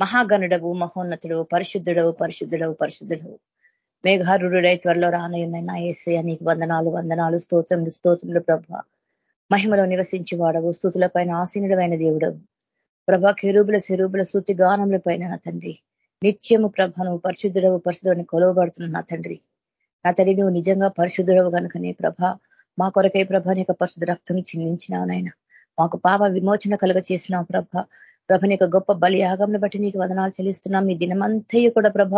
మహాగణుడవు మహోన్నతుడవు పరిశుద్ధుడవు పరిశుద్ధుడవు పరిశుద్ధుడవు. మేఘారుడై త్వరలో రానయ్యున్నాయి ఏసే నీకు వందనాలు వందనాలు స్తోత్రములు స్తోత్రములు ప్రభ. మహిమలో నివసించి వాడవు స్థుతుల పైన ఆసీనుడమైన దేవుడవు. ప్రభ కెరూబుల శరూబుల స్థుతి గానముల పైన నా తండ్రి. నిత్యము ప్రభను పరిశుద్ధుడవు పరిశుద్ధుడిని కొలవబడుతున్న నా తండ్రి. నా తండ్రి నువ్వు నిజంగా పరిశుద్ధుడవు కనుకనే ప్రభ. మా కొరకై ప్రభ నీకు పరిశుద్ధ రక్తం చిందించినావు నాయన. మాకు పాప విమోచన కలుగ చేసినావు ప్రభ. ప్రభ యొక్క గొప్ప బలియాగంను బట్టి నీకు వదనాలు చెల్లిస్తున్నాం. మీ దినమంతయు కూడా ప్రభ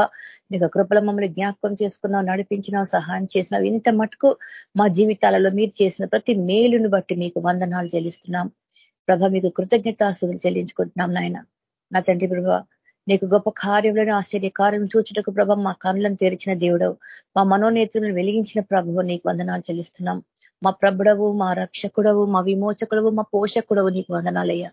నీకు కృపల మమ్మల్ని జ్ఞాపకం చేసుకున్నావు నడిపించినావు సహాయం చేసినావు ఇంత మటుకు మా జీవితాలలో మీరు చేసిన ప్రతి మేలును బట్టి మీకు వందనాలు చెల్లిస్తున్నాం. ప్రభ మీకు కృతజ్ఞతాస్తులు చెల్లించుకుంటున్నాం నాయన. నా తండ్రి ప్రభ నీకు గొప్ప కార్యంలోని ఆశ్చర్య కార్యం చూచుటకు ప్రభ మా కనులను తెరిచిన దేవుడవు. మా మనోనేత్రులను వెలిగించిన ప్రభువు నీకు వందనాలు చెల్లిస్తున్నాం. మా ప్రభుడవు మా రక్షకుడవు మా విమోచకుడవు మా పోషకుడవు నీకు వందనాలయ్యా.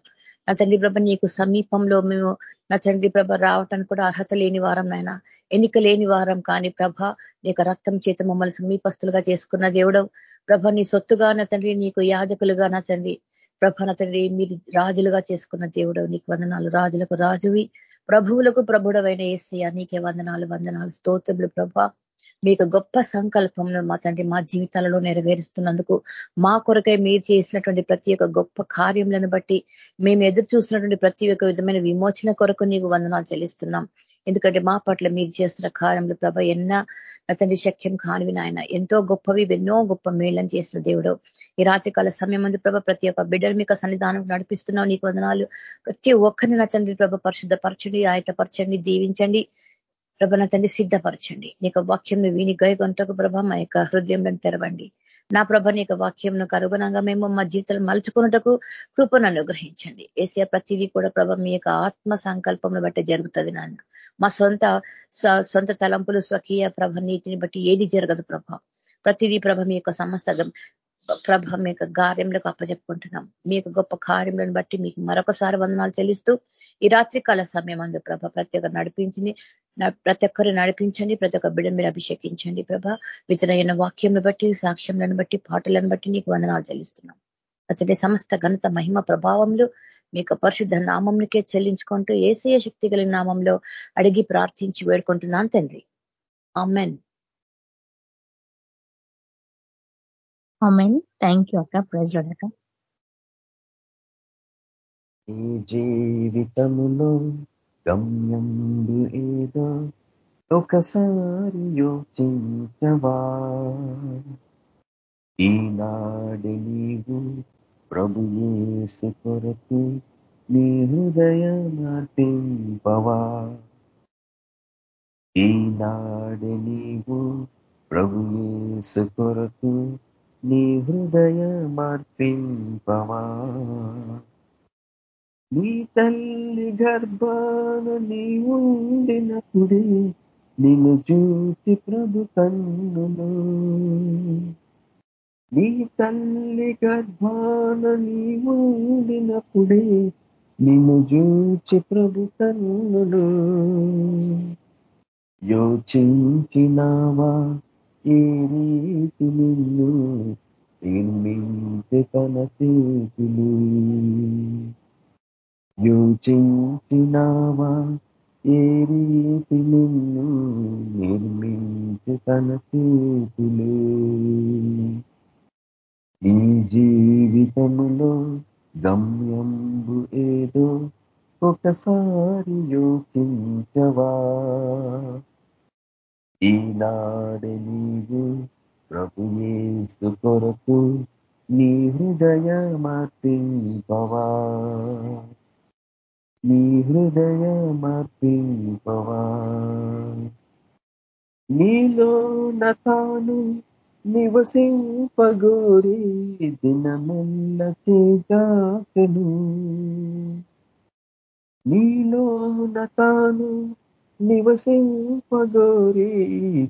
నా తండ్రి ప్రభ నీకు సమీపంలో మేము నా తండ్రి ప్రభ రావటానికి కూడా అర్హత లేని వారం నాయన. ఎన్నిక లేని వారం కానీ ప్రభ నీకు రక్తం చేత మమ్మల్ని సమీపస్తులుగా చేసుకున్న దేవుడు. ప్రభ నీ సొత్తుగా నా తండ్రి నీకు యాజకులుగా నా తండ్రి. ప్రభ నా తండ్రి మీరు రాజులుగా చేసుకున్న దేవుడు. నీకు వందనాలు. రాజులకు రాజువి. ప్రభువులకు ప్రభుడవైన ఏసయ్య నీకే వందనాలు వందనాలు. స్తోత్రములు ప్రభ. మీకు గొప్ప సంకల్పంను మా తండ్రి మా జీవితాలలో నెరవేరుస్తున్నందుకు మా కొరకై మీరు చేసినటువంటి ప్రతి ఒక్క గొప్ప కార్యములను బట్టి మేము ఎదురు చూసినటువంటి ప్రతి ఒక్క విధమైన విమోచన కొరకు నీకు వందనాలు చెల్లిస్తున్నాం. ఎందుకంటే మా పట్ల మీరు చేస్తున్న కార్యములు ప్రభ ఎన్న తండ్రి శక్యం కానివి నాయన. ఎంతో గొప్పవి ఎన్నో గొప్ప మేళం చేసిన దేవుడు. ఈ రాత్రికాల సమయం మంది ప్రభ ప్రతి ఒక్క బిడ్డలు మీకు సన్నిధానం నడిపిస్తున్నావు నీకు వందనాలు. ప్రతి ఒక్కరిని నా తండ్రి ప్రభ పరిశుద్ధపరచండి ఆయతపరచండి దీవించండి. ప్రభ నా తండ్రి సిద్ధపరచండి. నీకు వాక్యం విని గొంటకు ప్రభ మా యొక్క హృదయంలో తెరవండి. నా ప్రభ నీకు వాక్యంను అనుగుణంగా మేము మా జీవితాలు మలుచుకున్నటకు కృపను అనుగ్రహించండి. ఏసీ ప్రతిదీ కూడా ప్రభ మీ యొక్క ఆత్మ సంకల్పంను బట్టి జరుగుతుంది నాన్న మా సొంత సొంత తలంపులు స్వకీయ ప్రభ నీతిని బట్టి ఏది జరగదు ప్రభ. ప్రతిదీ ప్రభ మీ యొక్క సమస్త ప్రభ మీ యొక్క కార్యంలోకి అప్పచెప్పుకుంటున్నాం మీ యొక్క గొప్ప కార్యములను బట్టి మీకు మరొకసారి వందనాలు చెల్లిస్తూ ఈ రాత్రి కాల సమయం అందు ప్రభ ప్రత్యేక నడిపించింది ప్రతి ఒక్కరు నడిపించండి ప్రతి ఒక్క బిడ్డ మీరు అభిషేకించండి ప్రభ. వితనైన వాక్యంను బట్టి సాక్ష్యంలను బట్టి పాటలను బట్టి నీకు వందనాలు చెల్లిస్తున్నాం. అతడి సమస్త ఘనత మహిమ ప్రభావంలో మీకు పరిశుద్ధ నామంకే చెల్లించుకుంటూ ఏసయ శక్తి కలిగిన నామంలో అడిగి ప్రార్థించి వేడుకుంటున్నాను తండ్రి. అమెన్ థ్యాంక్ యూ అక్క. ప్రైజ్ అక్క. ఈ జీవితములో గమ్యంబు ఏదో ఒకసారి యోచించవా? ఈనాడు నీవు ప్రభు ఏసు కొరకు నీ హృదయమార్పింపవా ఈనాడు నీవు ప్రభు ఏసు కొరకు నీ హృదయ మార్పింపవా? నీ తల్లి గర్భాన నీ ఉండినప్పుడే నిన్ను చూసి ప్రభు కన్నులు. నీ తల్లి గర్భాన నీ ఉండినప్పుడే నిన్ను చూచి ప్రభు కన్నులు. యోచించినావా ఏ రీతి నిన్ను? నిర్మించి తన చేతులు యోచించినావా? ఏ రీతి నిన్ను నిర్మించి తన చేతులే? ఈ జీవితములో గమ్యంబు ఏదో ఒకసారి యోచించవా? ఈనాడు నీవు ప్రభుయేసు కొరకు నీ హృదయమర్పింపవా? నీ హృదయమర్పింపవా నీలో నతాను నివసింపగోరి దినమెల్ల చేజాకను. నీలో నతాను నివసింపగోరి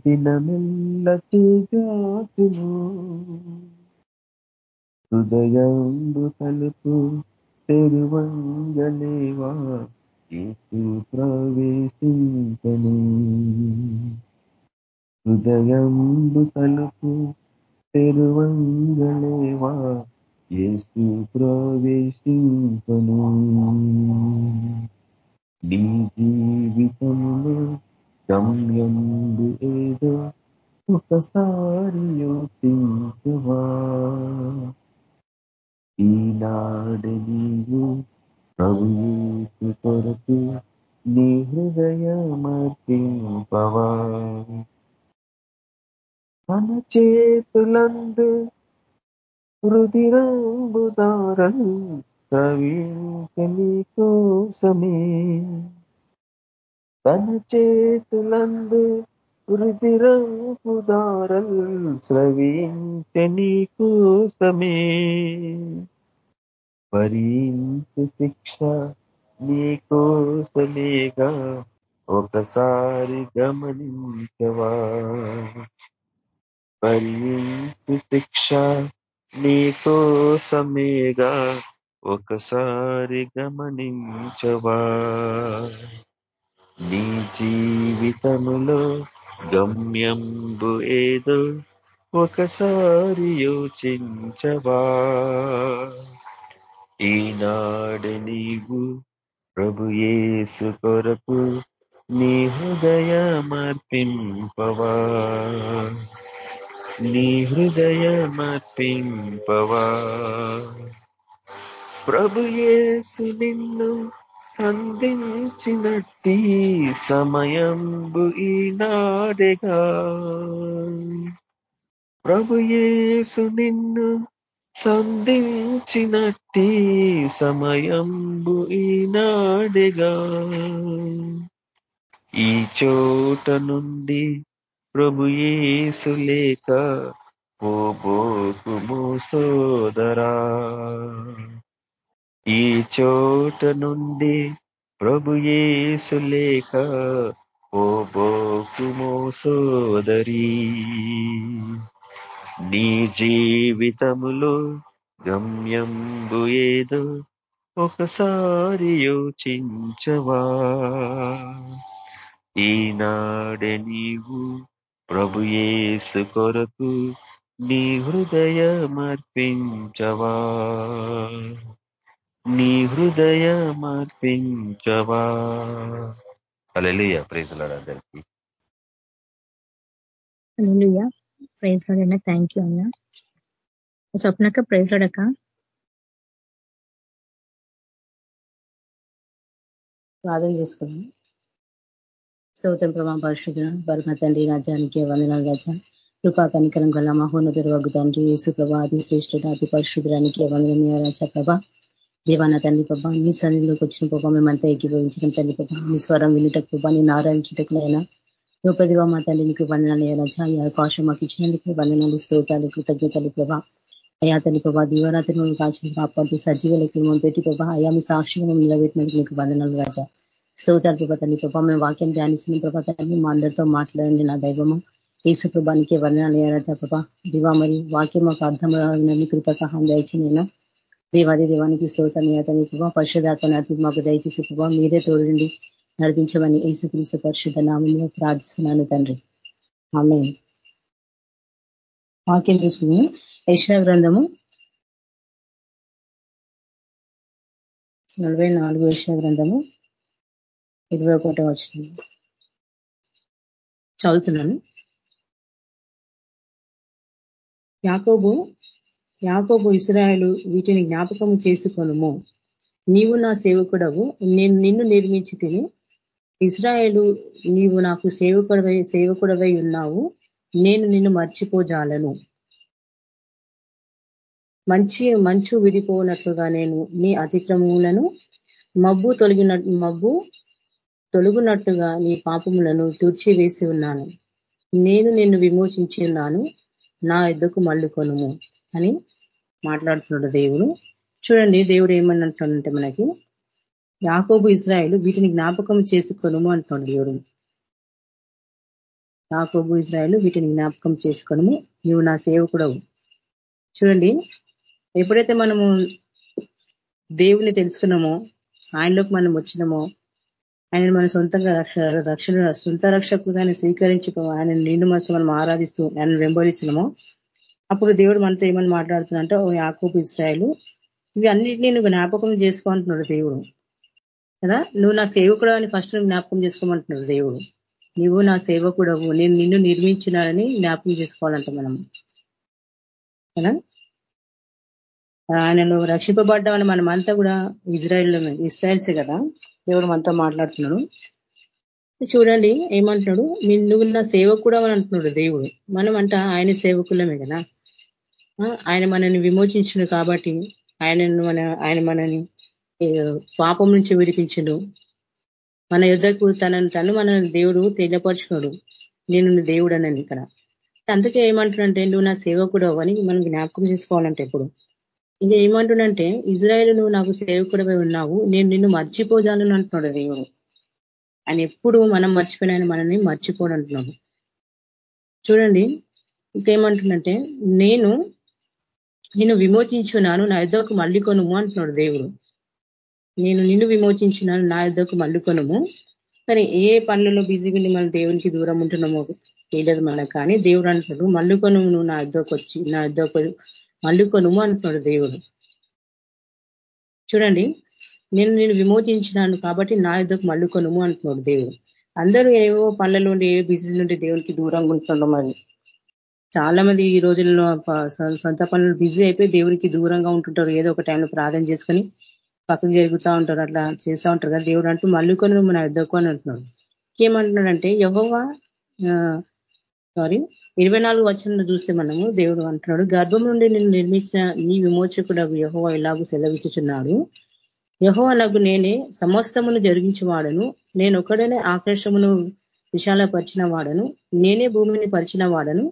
దినమెల్ల చేజాకును. హృదయం తలుపు తెరువంగలేవా ఏసు ప్రవేశించను హృదయంబు తలుపు తెరువంగలేవా ఏసు ప్రవేశించను నీ జీవితంలో గమ్యంబు ఏదో ఒకసారి యోచించువా ఈనాడు నీవు ప్రభుయేసు కొరకు నీ హృదయమర్పింపవా. మన చేతులందు రుదిరంబుదారలు ప్రవీణి కోసమే. తన చేతులందు రుదిరంబుదారలు స్రవించని కోసమే. భరించు శిక్ష నీ కోసమేగా ఒకసారి గమనించవా? భరించు శిక్ష నీ కోసమేగా ఒకసారి గమనించవా? నీ జీవితములో గమ్యంబు ఏదో ఒకసారి యోచించవా? ఈనాడు నీవు ప్రభు యేసు కొరకు నీ హృదయమర్పింపవా? నీ హృదయమర్పింపవా? ప్రభు యేసు నిన్ను సంధించినట్టి సమయంబు ఈనాడేగా. ప్రభుయేసు నిన్ను సంధించినట్టి సమయంబు ఈనాడేగా. ఈ చోట నుండి ప్రభుయేసు లేక పోబోకుము సోదరా ఈ చోట నుండి ప్రభు యేసు లేక పోబోకుము సోదరి నీ జీవితములో గమ్యంబు ఏదో ఒకసారి యోచించవా? ఈనాడే నీవు ప్రభు యేసు కొరకు నీ హృదయమర్పించవా? నీ హృదయమర్పించవా. అలెలుయ ప్రైజ్లాడు అందరికీ. హల్లెలూయా ప్రైజ్ లాడ్ అన్న థ్యాంక్ యూ అన్న. స్వప్నక ప్రైజ్ లాడక ప్రార్థన చేసుకున్నాం స్తోత్రం ప్రభా పరిశుద్ధ పరమ తండ్రి రాజ్యానికి వందనాలు రాజా. కృపా కనికరం గల మహోన్నత వగ్గు తండ్రి యేసు ప్రభా అతి శ్రేష్ఠుడ అతి పరిశుద్ధుడానికి వందనీయ రాజా ప్రభా. దేవాన తండ్రి ప్రభా నీ సన్నిధిలోకి వచ్చిన ప్రభా మేమంతా ఏకీభవించడం తండ్రి ప్రభా. నీ స్వరం వినుటకు ప్రభా నేను నారాయణచుటకునైనా గొప్పదిగా మా తల్లి నీకు వందనాలు రాజా ఈ అవకాశం మాకు ఇచ్చినందుకు వందనాలు స్తోతాలు కృతజ్ఞతలు ప్రభా. అయా తల్లి ప్రభా దీవరాత్రి కాచిన పాపాలు సజీవులకి మేము పెట్టి ప్రభా అయా మీ సాక్షిగా నిలబెట్టినందుకు నీకు వందనాలు రాజా. స్తోతాలు ప్రభా తల్లి ప్రభా మేము వాక్యం ధ్యానిస్తున్న ప్రభా తల్లి మా అందరితో మాట్లాడండి నా దైవము. ఏసు ప్రభానికి వందనాలు రాజా ప్రభా. దివా మరి వాక్యం మాకు అర్థం కృప సహాయం నేను దేవాది దేవానికి స్తోతాన్ని అతని ప్రభా పరిశుధాత్మ నడిపి మాకు దయచేసి ప్రభావ మీరే తోడండి నడిపించమని యేసుక్రీస్తు పరిశుద్ధ నామంలో ప్రార్థిస్తున్నాను తండ్రి. ఆమె వాక్యం తీసుకుని యశ్వ గ్రంథము నలభై నాలుగు యశ్వ గ్రంథము ఇరవై ఒకటో వచ్చిన చదువుతున్నాను. యాకోబు యాకోబు ఇస్రాయలు వీటిని జ్ఞాపకము చేసుకొనుము. నీవు నా సేవకుడవు నేను నిన్ను నిర్మించి తిని ఇస్రాయేలు నీవు నాకు సేవకుడవై సేవకుడవై ఉన్నావు నేను నిన్ను మర్చిపోజాలను. మంచి మంచు విడిపోనట్లుగా నేను నీ అతిక్రమములను మబ్బు తొలగిన మబ్బు తొలుగునట్టుగా నీ పాపములను తుడిచివేసి ఉన్నాను. నేను నిన్ను విమోచించి ఉన్నాను నా ఎద్దుకు మళ్ళుకొనుము అని మాట్లాడుతున్నాడు దేవుడు. చూడండి దేవుడు ఏమన్నట్టుంటే మనకి యాకోబు ఇజ్రాయేల్ వీటిని జ్ఞాపకం చేసుకొనుము అంటున్నాడు దేవుడు. యాకోబు ఇజ్రాయేల్ వీటిని జ్ఞాపకం చేసుకొనుము నువ్వు నా సేవకుడవు. చూడండి ఎప్పుడైతే మనము దేవుని తెలుసుకున్నామో ఆయనలోకి మనం వచ్చినామో ఆయన మన సొంతంగా రక్ష రక్షణ సొంత రక్షకుగానే స్వీకరించి ఆయన నిండు మనసు మనం ఆరాధిస్తూ ఆయన వెంబడిస్తున్నామో అప్పుడు దేవుడు మనతో ఏమని మాట్లాడుతున్నాడంటే ఓ యాకూపు ఇస్రాయలు ఇవి అన్నిటినీ నువ్వు జ్ఞాపకం చేసుకో అంటున్నాడు దేవుడు. కదా? నువ్వు నా సేవకుడు అని ఫస్ట్ నువ్వు జ్ఞాపకం చేసుకోమంటున్నాడు దేవుడు. నువ్వు నా సేవకుడవు నేను నిన్ను నిర్మించినానని జ్ఞాపకం చేసుకోవాలంట మనం కదా? ఆయనను రక్షింపబడ్డామని మనమంతా కూడా ఇజ్రాయిల్ ఇస్రాయల్సే కదా? దేవుడు మనతో మాట్లాడుతున్నాడు. చూడండి ఏమంటున్నాడు? నువ్వు నా సేవకుడు అని అంటున్నాడు దేవుడు. మనం అంట ఆయన సేవకులమే కదా? ఆయన మనల్ని విమోచించుడు కాబట్టి ఆయనను మన ఆయన మనని పాపం నుంచి విడిపించడు. మన యుద్ధకు తనను తను మన దేవుడు తెలియపరచుకోడు నేను దేవుడు అనని ఇక్కడ. అందుకే ఏమంటున్నంటే నువ్వు నా సేవకుడు అని మనం జ్ఞాపకం చేసుకోవాలంటే ఇప్పుడు ఇంకా ఏమంటుండంటే ఇజ్రాయేల్ నువ్వు నాకు సేవకుడవై ఉన్నావు. నేను నిన్ను మర్చిపోజాలను అంటున్నాడు దేవుడు. ఆయన ఎప్పుడు మనం మర్చిపోయిన మనల్ని మర్చిపోడు అంటున్నాడు. చూడండి ఇంకేమంటుండంటే నేను నిన్ను విమోచించున్నాను నా యుద్ధకు మళ్ళీ కొనుము అంటున్నాడు దేవుడు. నేను నిన్ను విమోచించున్నాను నా యుద్ధకు మళ్ళీ కొనుము సరే ఏ పనులలో బిజీగా మన దేవునికి దూరం ఉంటున్నామో తెలియదు మనకు. కానీ దేవుడు అంటున్నాడు మళ్ళీ కొనుము నువ్వు నా యుద్ధకు వచ్చి నా యుద్ధకు మళ్ళీ కొనుము అంటున్నాడు దేవుడు. చూడండి నేను నేను విమోచించినాను కాబట్టి నా యుద్ధకు మళ్ళీ కొనుము అంటున్నాడు దేవుడు. అందరూ ఏవో పనుల నుండి ఏ బిజీ నుండి దేవునికి దూరంగా ఉంటున్నాం మరి. చాలా మంది ఈ రోజుల్లో సొంత పనులు బిజీ అయిపోయి దేవుడికి దూరంగా ఉంటుంటారు. ఏదో ఒక టైంలో ప్రార్థన చేసుకొని పక్కకు జరుగుతూ ఉంటారు. అట్లా చేస్తూ ఉంటారు కదా దేవుడు అంటూ మళ్ళీ కొన్ని మన యుద్ధకు అని అంటున్నాడు. ఏమంటున్నాడంటే యహోవా సారీ ఇరవై నాలుగు వచ్చిన చూస్తే మనము దేవుడు అంటున్నాడు గర్భం నుండి నేను నిర్మించిన నీ విమోచకుడు యహోవా ఇలాగూ సెలవిచ్చుచున్నాడు? యహోవా నాకు నేనే సమస్తమును జరిగించేవాడను నేను ఒకడనే ఆకాశమును విశాలపరిచిన వాడను నేనే భూమిని పరిచిన వాడను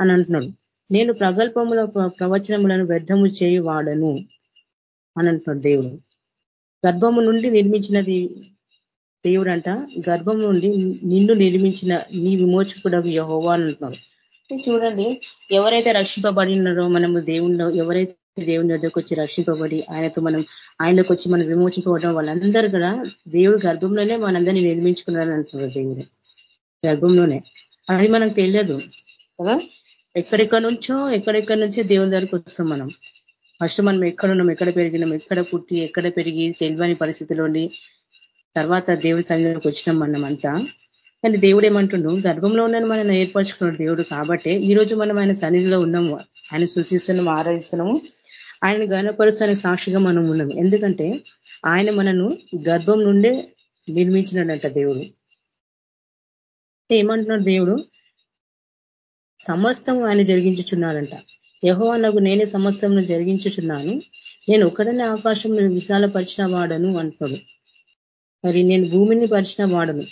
అని అంటున్నాడు నేను ప్రగల్పముల ప్రవచనములను వ్యర్థము చేయువాడను అని అంటున్నాడు దేవుడు. గర్భము నుండి నిర్మించినది దేవుడంట గర్భం నుండి నిన్ను నిర్మించిన నీ విమోచకుడకు యహోవా అని అంటున్నాడు చూడండి ఎవరైతే రక్షింపబడినారో మనము దేవుణ్ణి ఎవరైతే దేవుని వద్దకు వచ్చి రక్షింపబడి ఆయనతో మనం ఆయనకు వచ్చి మనం విమోచింపబడడం వాళ్ళందరూ కూడా దేవుడు గర్భంలోనే మనందరినీ నిర్మించుకున్నారని అంటున్నారు దేవుడు. గర్భంలోనే. అది మనకు తెలియదు కదా? ఎక్కడెక్కడ నుంచో ఎక్కడెక్కడి నుంచో దేవుని దగ్గరికి వస్తాం మనం. ఫస్ట్ మనం ఎక్కడున్నాం ఎక్కడ పెరిగినాం ఎక్కడ పుట్టి ఎక్కడ పెరిగి తెలియని పరిస్థితిలోని తర్వాత దేవుడి సంఘంలోకి వచ్చినాం మనం అంతా. కానీ దేవుడు ఏమంటుండు? గర్భంలో ఉన్నాను మనం ఏర్పరచుకున్నాడు దేవుడు కాబట్టి ఈ రోజు మనం ఆయన సన్నిధిలో ఉన్నాము. ఆయన సృతిస్తున్నాము ఆరాధిస్తున్నాము. ఆయన గణపరుస్తానికి సాక్షిగా మనం ఉన్నాం ఎందుకంటే ఆయన మనను గర్భం నుండే నిర్మించినాడంట దేవుడు. ఏమంటున్నాడు దేవుడు? సమస్తం ఆయన జరిగించుచున్నాడంట. యహో నాకు నేనే సమస్తం జరిగించుచున్నాను. నేను ఒకడనే ఆకాశం విశాలపరిచిన వాడను అంటున్నాడు. మరి నేను భూమిని పరిచిన వాడను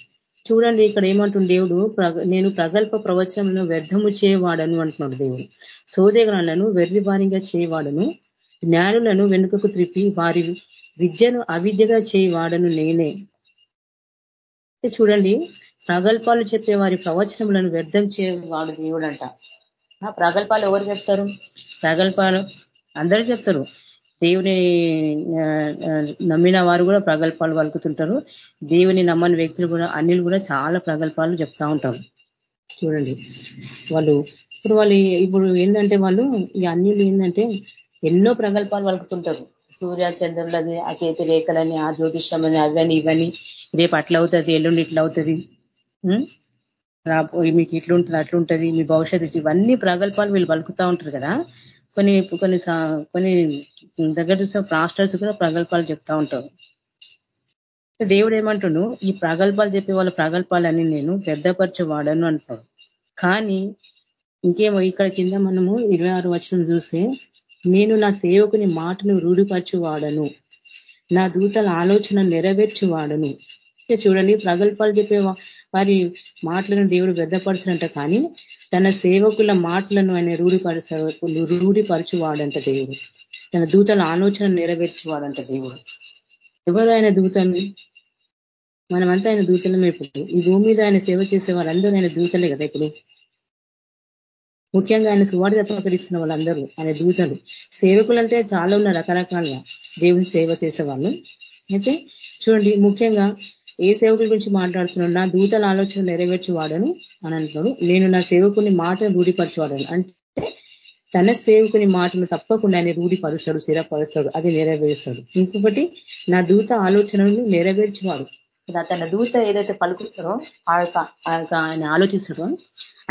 చూడండి ఇక్కడ ఏమంటుంది దేవుడు? నేను ప్రగల్భ ప్రవచనలను వ్యర్థము చేయవాడను అంటున్నాడు దేవుడు. సోదగ్రాలను వెర్రి భారీగా చేయవాడను. జ్ఞానులను వెనుకకు త్రిప్పి వారి విద్యను అవిద్యగా చేయవాడను నేనే. చూడండి ప్రగల్పాలు చెప్పే వారి ప్రవచనములను వ్యర్థం చేయవాడు దేవుడంట. ప్రగల్పాలు ఎవరు చెప్తారు? ప్రగల్పాలు అందరూ చెప్తారు. దేవుని నమ్మిన వారు కూడా ప్రగల్పాలు పలుకుతుంటారు. దేవుని నమ్మని వ్యక్తులు కూడా అన్నిలు కూడా చాలా ప్రగల్పాలు చెప్తా ఉంటారు. చూడండి. వాళ్ళు ఇప్పుడు వాళ్ళు ఇప్పుడు ఏంటంటే వాళ్ళు ఈ అన్నిలు ఏంటంటే ఎన్నో ప్రగల్పాలు పలుకుతుంటారు. సూర్య చంద్రులని ఆ చేతి రేఖలని ఆ జ్యోతిష్యమని అవని ఇవని రేపు అట్లా అవుతుంది ఎల్లుండి ఇట్లా అవుతుంది. మీకు ఇట్లుంటుంది అట్లుంటుంది మీ భవిష్యత్తు ఇవన్నీ ప్రగల్పాలు వీళ్ళు పలుకుతూ ఉంటారు కదా. కొన్ని కొన్ని కొన్ని దగ్గర చూస్తే కూడా ప్రగల్పాలు చెప్తా ఉంటారు. దేవుడు ఏమంటును ఈ ప్రగల్పాలు చెప్పే వాళ్ళ ప్రగల్పాలని నేను పెద్దపరచ వాడను అంటాడు. కానీ ఇంకేమో ఇక్కడ కింద మనము ఇరవై ఆరు వచనం చూస్తే నేను నా సేవకుని మాటను రూఢిపరచు వాడను నా దూతల ఆలోచన నెరవేర్చి వాడను చూడండి ప్రగల్పాలు చెప్పే వారి మాటలను దేవుడు వ్యర్థపరచడంట కానీ తన సేవకుల మాటలను ఆయన రూఢిపరచు రూఢిపరచువాడంట దేవుడు. తన దూతల ఆలోచన నెరవేర్చేవాడంట దేవుడు. ఎవరు ఆయన దూతలు? మనమంతా ఆయన దూతలమే ఇప్పుడు. ఈ భూమి మీద ఆయన సేవ చేసే వాళ్ళందరూ ఆయన దూతలే కదా ఇప్పుడు. ముఖ్యంగా ఆయన సువార్త ప్రకటిస్తున్న వాళ్ళందరూ ఆయన దూతలు. సేవకులు అంటే చాలా ఉన్న రకరకాలుగా దేవుని సేవ చేసే వాళ్ళు అయితే చూడండి ముఖ్యంగా ఏ సేవకుల గురించి మాట్లాడుతున్నాడు? నా దూతల ఆలోచన నెరవేర్చి వాడను అని అంటున్నాడు. నేను నా సేవకుని మాటను రూఢిపరచువాడను. అంటే తన సేవకుని మాటను తప్పకుండా ఆయన రూఢిపరుస్తాడు స్థిరపరుస్తాడు అది నెరవేరుస్తాడు. ఇంకొకటి నా దూత ఆలోచనలు నెరవేర్చేవాడు. తన దూత ఏదైతే పలుకుతారో ఆ యొక్క ఆయన ఆలోచిస్తాడో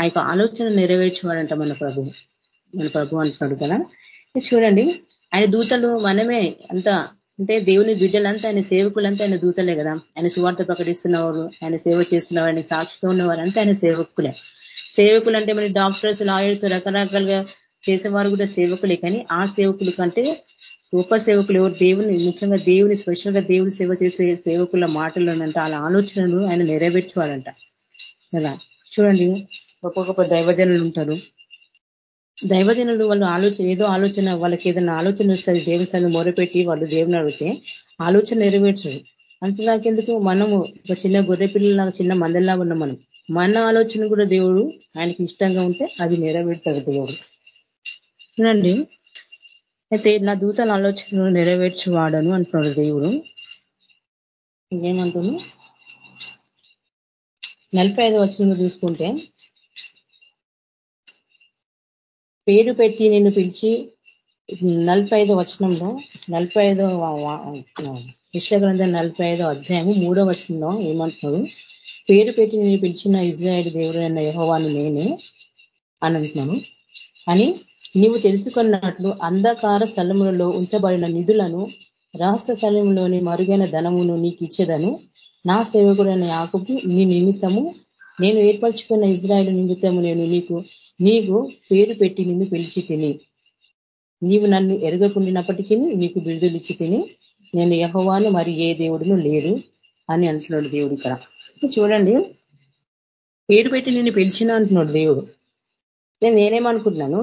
ఆ యొక్క ఆలోచన నెరవేర్చేవాడంట మన ప్రభు. మన ప్రభు అంటున్నాడు కదా. చూడండి ఆయన దూతలు మనమే అంత అంటే దేవుని బిడ్డలంతా ఆయన సేవకులంతా ఆయన దూతలే కదా. ఆయన సువార్త ప్రకటిస్తున్నవారు ఆయన సేవ చేస్తున్నవారు ఆయన సాక్షిగా ఉన్నవారు అంతా ఆయన సేవకులే. సేవకులు అంటే మరి డాక్టర్స్ లాయర్స్ రకరకాలుగా చేసేవారు కూడా సేవకులే. కానీ ఆ సేవకులు కంటే గొప్ప సేవకులు ఎవరు? దేవుని ముఖ్యంగా దేవుని స్పెషల్గా దేవుని సేవ చేసే సేవకుల మాటలోనంట వాళ్ళ ఆలోచనలు ఆయన నెరవేర్చేవాడంట కదా? చూడండి గొప్ప గొప్ప దైవజనులు ఉంటారు. దైవజనులు వాళ్ళు ఆలోచన ఏదో ఆలోచన వాళ్ళకి ఏదైనా ఆలోచన వస్తుంది దేవుని సన్ని మొరపెట్టి వాళ్ళు దేవుని అడిగితే ఆలోచన నెరవేర్చదు అంతదాకెందుకు మనము ఒక చిన్న గొర్రె పిల్లలాగా చిన్న మందల్లాగా ఉన్నాం మనం. మన ఆలోచన కూడా దేవుడు ఆయనకి ఇష్టంగా ఉంటే అది నెరవేర్చాడు దేవుడు. చూడండి. అయితే నా దూతల ఆలోచనలు నెరవేర్చువాడను అంటున్నాడు దేవుడు. ఇంకేమంటున్నాను నలభై ఐదు వచ్చిన చూసుకుంటే పేరు పెట్టి నిన్ను పిలిచి నలభై ఐదో వచనంలో నలభై ఐదో విశ్వగ్రంథం నలభై ఐదో అధ్యాయము మూడో వచనంలో ఏమంటున్నాడు? పేరు పెట్టి నేను పిలిచిన ఇజ్రాయేల్ దేవుడు అన్న యహోవాను నేనే అని అంటున్నాను. అని నీవు తెలుసుకున్నట్లు అంధకార స్థలములలో ఉంచబడిన నిధులను రహస్య స్థలంలోని మరుగైన ధనమును నీకు ఇచ్చేదను. నా సేవకుడైన యాకబు నీ నిమిత్తము నేను ఏర్పరచుకున్న ఇజ్రాయేల్ నిమిత్తము నేను నీకు నీకు పేరు పెట్టి నిన్ను పిలిచి తిని. నీవు నన్ను ఎరగకుండినప్పటికీ నీకు బిడుదలిచ్చి తిని. నేను యహోవాను మరి ఏ దేవుడును లేడు అని అంటున్నాడు దేవుడు ఇక్కడ. చూడండి. పేరు పెట్టి నిన్ను పిలిచిన అంటున్నాడు దేవుడు. నేను నేనేమనుకుంటున్నాను?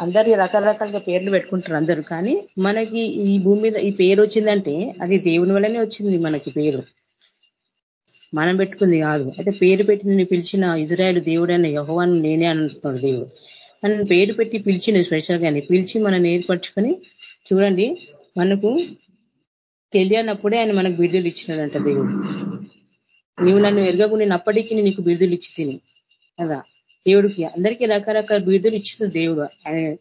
అందరి రకరకాలుగా పేర్లు పెట్టుకుంటారు అందరూ కానీ మనకి ఈ భూమి మీద ఈ పేరు వచ్చిందంటే అది దేవుని వల్లనే వచ్చింది మనకి పేరు. మనం పెట్టుకుంది కాదు. అయితే పేరు పెట్టి నేను పిలిచిన ఇజ్రాయల్ దేవుడైన యహోవాన్ని నేనే అంటున్నాడు దేవుడు. మనం పేరు పెట్టి పిలిచిన స్పెషల్ గాని పిలిచి మనం ఏర్పరచుకొని చూడండి మనకు తెలియనప్పుడే ఆయన మనకు బిర్దులు ఇచ్చినదంట దేవుడు. నువ్వు నన్ను ఎరగకుండినప్పటికీ నీకు బిరుదులు ఇచ్చి తిని. కదా? దేవుడికి అందరికీ రకరకాల బిరుదులు ఇచ్చిన దేవుడు. ఆయన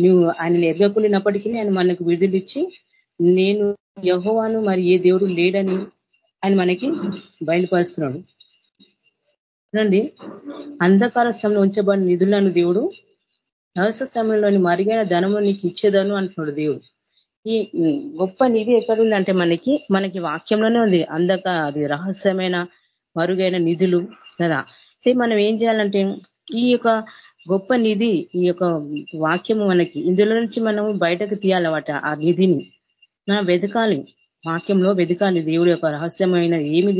నువ్వు ఆయన ఎరగకుండినప్పటికీ ఆయన మనకు బిరుదులు ఇచ్చి నేను యహోవాను మరి ఏ దేవుడు లేడని ఆయన మనకి బయలుపరుస్తున్నాడు. చూడండి అంధకార స్థంలో ఉంచబడిన నిధులను దేవుడు రహస్య స్థంలోని మరిగైన ధనము నీకు ఇచ్చేదను అంటున్నాడు దేవుడు. ఈ గొప్ప నిధి ఎక్కడుందంటే మనకి మనకి వాక్యంలోనే ఉంది. అందక అది రహస్యమైన మరుగైన నిధులు కదా. అయితే మనం ఏం చేయాలంటే ఈ యొక్క గొప్ప నిధి ఈ యొక్క వాక్యము మనకి ఇందులో నుంచి మనం బయటకు తీయాలన్నమాట ఆ నిధిని. మనం వెతకాలి. వాక్యంలో వెతకాలి దేవుడు యొక్క రహస్యమైన ఏమి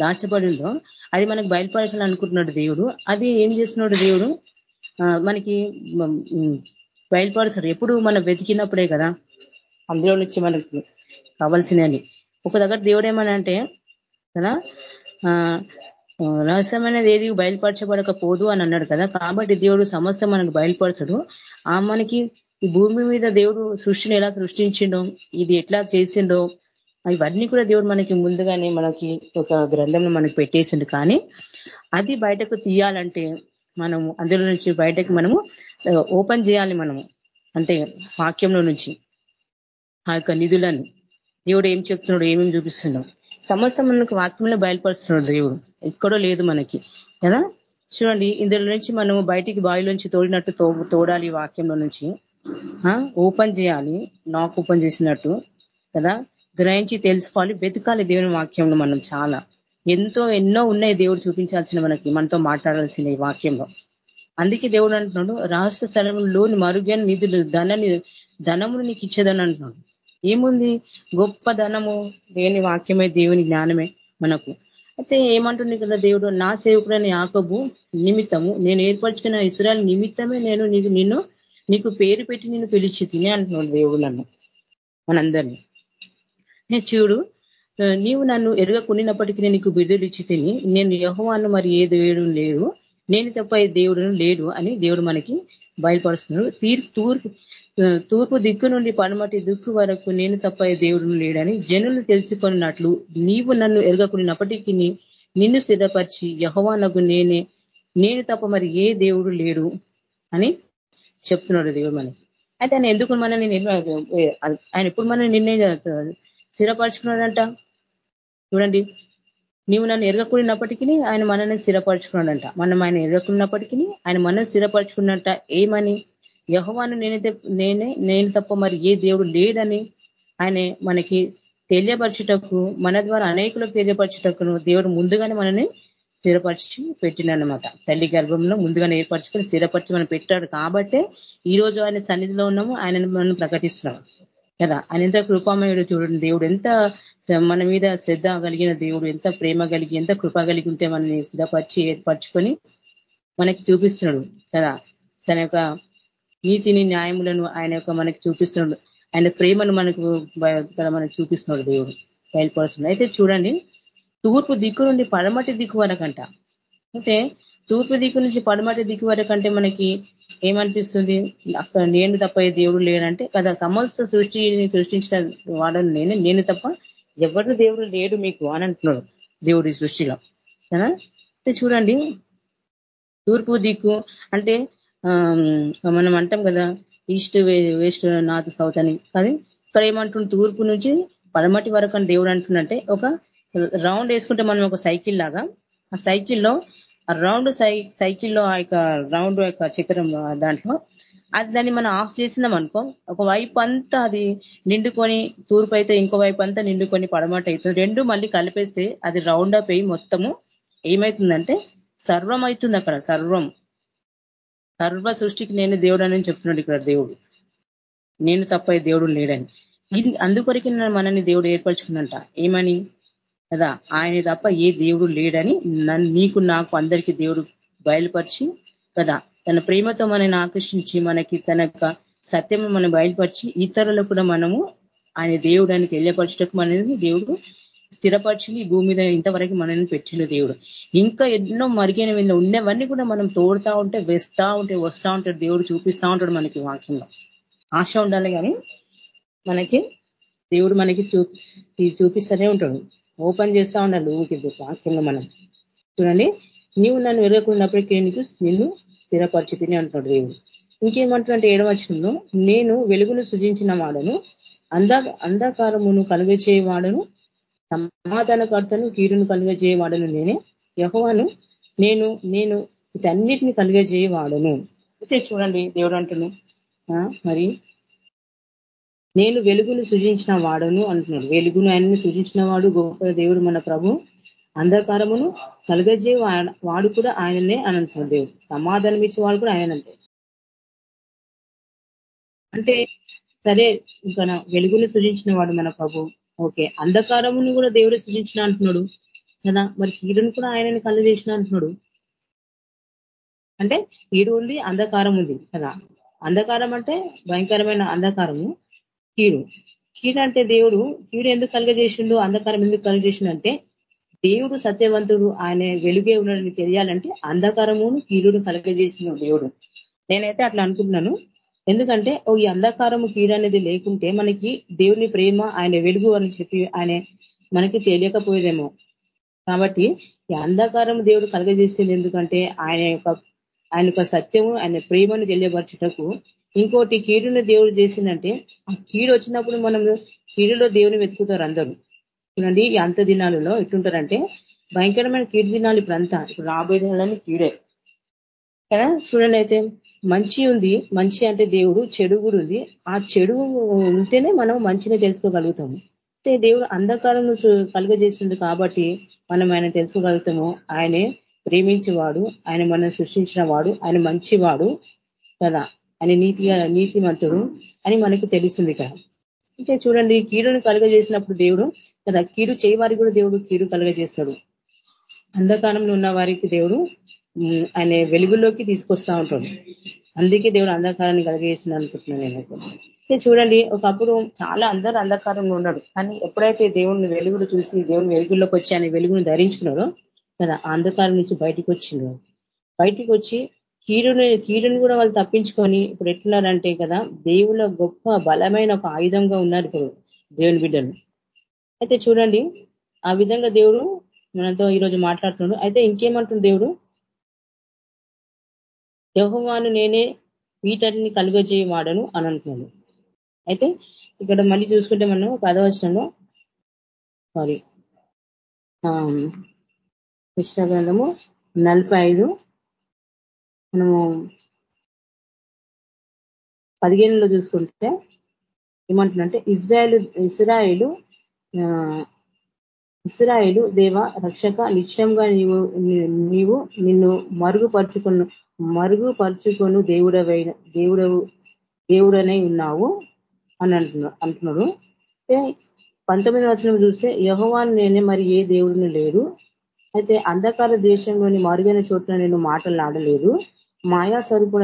దాచబడిందో అది మనకు బయలుపరచాలనుకుంటున్నాడు దేవుడు. అది ఏం చేస్తున్నాడు దేవుడు? మనకి బయలుపరచడు ఎప్పుడు మనం వెతికినప్పుడే కదా అందులో నుంచి మనకి కావాల్సినవి. ఒక దగ్గర దేవుడు ఏమనంటే కదా రహస్యమైనది ఏది బయలుపరచబడకపోదు అని అన్నాడు కదా. కాబట్టి దేవుడు సమస్య మనకు బయలుపరచడు ఆ మనకి ఈ భూమి మీద దేవుడు సృష్టిని ఎలా సృష్టించిండో ఇది ఎట్లా చేసిండో ఇవన్నీ కూడా దేవుడు మనకి ముందుగానే మనకి ఒక గ్రంథంలో మనకి పెట్టేసిండు. కానీ అది బయటకు తీయాలంటే మనము అందులో నుంచి బయటకు మనము ఓపెన్ చేయాలి మనము. అంటే వాక్యంలో నుంచి ఆ యొక్క నిధులను. దేవుడు ఏం చెప్తున్నాడు ఏమేమి చూపిస్తున్నాడు? సమస్త మనకు వాక్యంలో బయలుపరుస్తున్నాడు దేవుడు. ఎక్కడో లేదు మనకి. కదా? చూడండి ఇందులో నుంచి మనము బయటికి బావిలోంచి తోడినట్టు తోడాలి వాక్యంలో నుంచి. ఓపెన్ చేయాలి. నాక్ ఓపెన్ చేసినట్టు. కదా? గ్రహించి తెలుసుకోవాలి. వెతకాలి దేవుని వాక్యంలో మనం చాలా. ఎంతో ఎన్నో ఉన్నాయి దేవుడు చూపించాల్సిన మనకి. మనతో మాట్లాడాల్సిన ఈ వాక్యంలో. అందుకే దేవుడు అంటున్నాడు రహస్య స్థలంలోని మరుగైన నిధులు ధన ధనమును నీకు ఇచ్చేదని అంటున్నాడు. ఏముంది? గొప్ప ధనము దేవుని వాక్యమే దేవుని జ్ఞానమే మనకు. అయితే ఏమంటుంది కదా దేవుడు? నా సేవకుడైన యాకబు నిమిత్తము నేను ఏర్పరచుకున్న ఇసురాయల్ నిమిత్తమే నేను నీకు నిన్ను నీకు పేరు పెట్టి నిన్ను పిలిచి తినే అంటున్నాడు దేవుడు నన్ను. మనందరినీ. చూడు నీవు నన్ను ఎరగకునినప్పటికీ నేను నీకు బిడ్డలు ఇచ్చి తిని నేను యహోవాను మరి ఏ దేవుడు లేడు నేను తప్ప దేవుడును లేడు అని దేవుడు మనకి బయలుపరుస్తున్నాడు. తీర్పు తూర్పు తూర్పు దిక్కు నుండి పనమటి దిక్కు వరకు నేను తప్ప దేవుడును లేడని జనులు తెలుసుకున్నట్లు నీవు నన్ను ఎరగకున్నప్పటికీ నిన్ను సిద్ధపరిచి యహోవానకు నేనే నేను తప్ప మరి ఏ దేవుడు లేడు అని చెప్తున్నాడు దేవుడు మనకి. అయితే ఆయన ఎందుకు మనల్ని ఆయన ఎప్పుడు మనం నిర్ణయం స్థిరపరచుకున్నాడంట. చూడండి నీవు నన్ను ఎరగకూడినప్పటికీ ఆయన మనల్ని స్థిరపరచుకున్నాడంట. మనం ఆయన ఎరగకున్నప్పటికీ ఆయన మనల్ని స్థిరపరచుకున్నట్ట ఏమని? యహోవాను నేనైతే నేనే నేను తప్ప మరి ఏ దేవుడు లేడని ఆయన మనకి తెలియపరచుటకు మన ద్వారా అనేకులకు తెలియపరచుటకును దేవుడు ముందుగానే మనని స్థిరపరిచి పెట్టినమాట తల్లి గర్భంలో ముందుగానే ఏర్పరచుకొని స్థిరపరిచి మనం పెట్టాడు కాబట్టే ఈ రోజు ఆయన సన్నిధిలో ఉన్నాము ఆయనను మనం ప్రకటిస్తున్నాం కదా? ఆయన ఎంత కృపామయుడు చూడండి. దేవుడు ఎంత మన మీద శ్రద్ధ కలిగిన దేవుడు ఎంత ప్రేమ కలిగి ఎంత కృప కలిగి ఉంటే మనని సిద్ధపరిచి ఏర్పరచుకొని మనకి చూపిస్తున్నాడు కదా? తన యొక్క నీతిని న్యాయములను ఆయన యొక్క మనకి చూపిస్తున్నాడు. ఆయన ప్రేమను మనకు మనకు చూపిస్తున్నాడు దేవుడు. బయలుపరుస్తున్నాడు. అయితే చూడండి తూర్పు దిక్కు నుండి పడమటి దిక్కు వరకంట. అయితే తూర్పు దిక్కు నుంచి పడమటి దిక్కు వరకంటే మనకి ఏమనిపిస్తుంది? అక్కడ నేను తప్ప దేవుడు లేడంటే కదా సమస్త సృష్టిని సృష్టించిన వాడని నేను నేను తప్ప ఎవరు దేవుడు లేడు మీకు అని అంటున్నాడు దేవుడి సృష్టిలో. కదా? చూడండి తూర్పు దిక్కు అంటే మనం అంటాం కదా ఈస్ట్ వెస్ట్ నార్త్ సౌత్ అని. కానీ ఇక్కడ ఏమంటుంది తూర్పు నుంచి పడమటి వరకు అని దేవుడు అంటున్నట్టే ఒక రౌండ్ వేసుకుంటే మనం ఒక సైకిల్ లాగా ఆ సైకిల్లో ఆ రౌండ్ సైకిల్లో ఆ యొక్క రౌండ్ యొక్క చక్రం దాంట్లో. అది దాన్ని మనం ఆఫ్ చేసిందాం అనుకో ఒక వైపు అంతా అది నిండుకొని తూర్పు అయితే ఇంకో వైపు అంతా నిండుకొని పడమట అవుతుంది. రెండు మళ్ళీ కలిపేస్తే అది రౌండ్ అప్ అయి మొత్తము ఏమవుతుందంటే సర్వం అవుతుంది అక్కడ సర్వం. సర్వ సృష్టికి నేను దేవుడు అని చెప్తున్నాడు ఇక్కడ దేవుడు. నేను తప్ప దేవుడు లేడని. ఇది అందుకొరికి మనని దేవుడు ఏర్పరచుకున్నంట. ఏమని? కదా? ఆయన తప్ప ఏ దేవుడు లేడని నీకు నాకు అందరికీ దేవుడు బయలుపరిచి కదా? తన ప్రేమతో మనని ఆకర్షించి మనకి తన సత్యం మనం బయలుపరిచి ఇతరులకు కూడా మనము ఆయన దేవుడు అని తెలియపరచటకు మనని దేవుడు స్థిరపరిచింది. ఈ భూమి మీద ఇంతవరకు మనల్ని పెట్టిన దేవుడు. ఇంకా ఎన్నో మరిగిన ఉన్నవన్నీ కూడా మనం తోడుతా ఉంటే వేస్తా ఉంటే వస్తా ఉంటాడు. దేవుడు చూపిస్తా ఉంటాడు మనకి వాక్యంలో. ఆశ ఉండాలి కానీ మనకి దేవుడు మనకి చూ చూపిస్తూనే ఉంటాడు. ఓపెన్ చేస్తా ఉండాలి ఊరికి వాక్యంలో మనం. చూడండి నీవు నన్ను ఎరగకున్నప్పటికీ నీకు నిన్ను స్థిరపరిచితిని అంటున్నాడు దేవుడు. ఇంకేమంటున్నట్టు ఏడవచనంలో నేను వెలుగును సృజించిన వాడను అంధ అంధకారమును కలుగజేయవాడను సమాధానకర్తను కీడును కలుగజేయవాడను నేనే యహోవాను నేను నేను వీటన్నిటిని కలుగజేయవాడను. అయితే చూడండి దేవుడు అంటును మరి నేను వెలుగును సృజించిన వాడను అంటున్నాడు. వెలుగును ఆయనను సృజించిన వాడు గొప్ప దేవుడు మన ప్రభు. అంధకారమును కలగజే వాడు కూడా ఆయననే అని అంటున్నాడు దేవుడు. సమాధానం ఇచ్చేవాడు కూడా ఆయనంటే అంటే సరే ఇంకా వెలుగును సృజించిన వాడు మన ప్రభు. ఓకే అంధకారమును కూడా దేవుడు సృజించిన అంటున్నాడు. కదా మరి కీడును కూడా ఆయనని కలగజేసిన అంటున్నాడు. అంటే కీడు ఉంది అంధకారం ఉంది. కదా అంధకారం అంటే భయంకరమైన అంధకారము. కీడు. కీడు అంటే దేవుడు కీడు ఎందుకు కలుగజేసిండు? అంధకారం ఎందుకు కలుగజేసిండు అంటే దేవుడు సత్యవంతుడు ఆయన వెలుగే ఉన్నాడని తెలియాలంటే అంధకారమును కీడును కలగజేసిన దేవుడు. నేనైతే అట్లా అనుకుంటున్నాను. ఎందుకంటే ఓ ఈ అంధకారము కీడు అనేది లేకుంటే మనకి దేవుని ప్రేమ ఆయన వెలుగు అని చెప్పి ఆయన మనకి తెలియకపోయేదేమో. కాబట్టి ఈ అంధకారం దేవుడు కలగజేసింది ఎందుకంటే ఆయన యొక్క ఆయన యొక్క సత్యము ఆయన ప్రేమను తెలియపరచుటకు ఇంకోటి కీడును దేవుడు చేసిందంటే ఆ కీడు వచ్చినప్పుడు మనం కీడులో దేవుని వెతుకుతారు అందరూ. చూడండి ఈ అంత దినాలలో ఎట్లుంటారంటే భయంకరమైన కీడు దినాలు ఇప్పుడు అంతా. ఇప్పుడు రాబోయే దినాలని కీడే. కదా? చూడండి అయితే మంచి ఉంది మంచి అంటే దేవుడు చెడు కూడా ఉంది. ఆ చెడు ఉంటేనే మనం మంచిని తెలుసుకోగలుగుతాము అయితే దేవుడు అంధకారం కలుగజేస్తుంది కాబట్టి మనం ఆయన తెలుసుకోగలుగుతాము. ఆయనే ప్రేమించేవాడు ఆయన మనం సృష్టించిన వాడు ఆయన మంచివాడు కదా? అని నీతిగా నీతిమంతుడు అని మనకి తెలుస్తుంది కదా అంటే చూడండి కీడును కలుగజేసినప్పుడు దేవుడు కదా కీడు చేయవారికి కూడా దేవుడు కీడు కలుగజేస్తాడు అంధకారంలో ఉన్న వారికి దేవుడు ఆయన వెలుగులోకి తీసుకొస్తా ఉంటాడు. అందుకే దేవుడు అంధకారాన్ని కలిగేసింది అనుకుంటున్నాను నేను చూడండి ఒకప్పుడు చాలా అందరూ అంధకారంలో ఉన్నాడు కానీ ఎప్పుడైతే దేవుడిని వెలుగులు చూసి దేవుని వెలుగులోకి వచ్చి ఆయన వెలుగును ధరించుకున్నాడో కదా అంధకారం నుంచి బయటికి వచ్చిండు బయటికి వచ్చి కీడుని కీడుని కూడా వాళ్ళు తప్పించుకొని ఇప్పుడు ఎట్లున్నారంటే కదా దేవుల గొప్ప బలమైన ఒక ఆయుధంగా ఉన్నారు ఇప్పుడు దేవుని బిడ్డలు. అయితే చూడండి ఆ విధంగా దేవుడు మనతో ఈరోజు మాట్లాడుతున్నాడు. అయితే ఇంకేమంటుంది దేవుడు? యహోవాను నేనే వీటన్ని కలుగజేయవాడను అని అనుకున్నాను అయితే ఇక్కడ మళ్ళీ చూసుకుంటే మనం పదవచనంలో సారీ కృష్ణ గ్రంథము నలభై ఐదు మనము పదిహేనులో చూసుకుంటే ఏమంటున్నంటే ఇజ్రాయేల్ ఇస్రాయేలు ఇస్రాయేలు దేవ రక్షక నిశ్చయంగా నీవు నీవు నిన్ను మరుగుపరుచుకున్న మరుగుపరుచుకొను దేవుడవైన దేవుడవు దేవుడనే ఉన్నావు అని అంటున్నా అంటున్నాడు. పంతొమ్మిది వచనం చూస్తే యహోవాన్ నేనే మరి ఏ దేవుడిని లేదు అయితే అంధకార దేశంలోని మరుగైన చోట్ల నేను మాటలు ఆడలేదు మాయా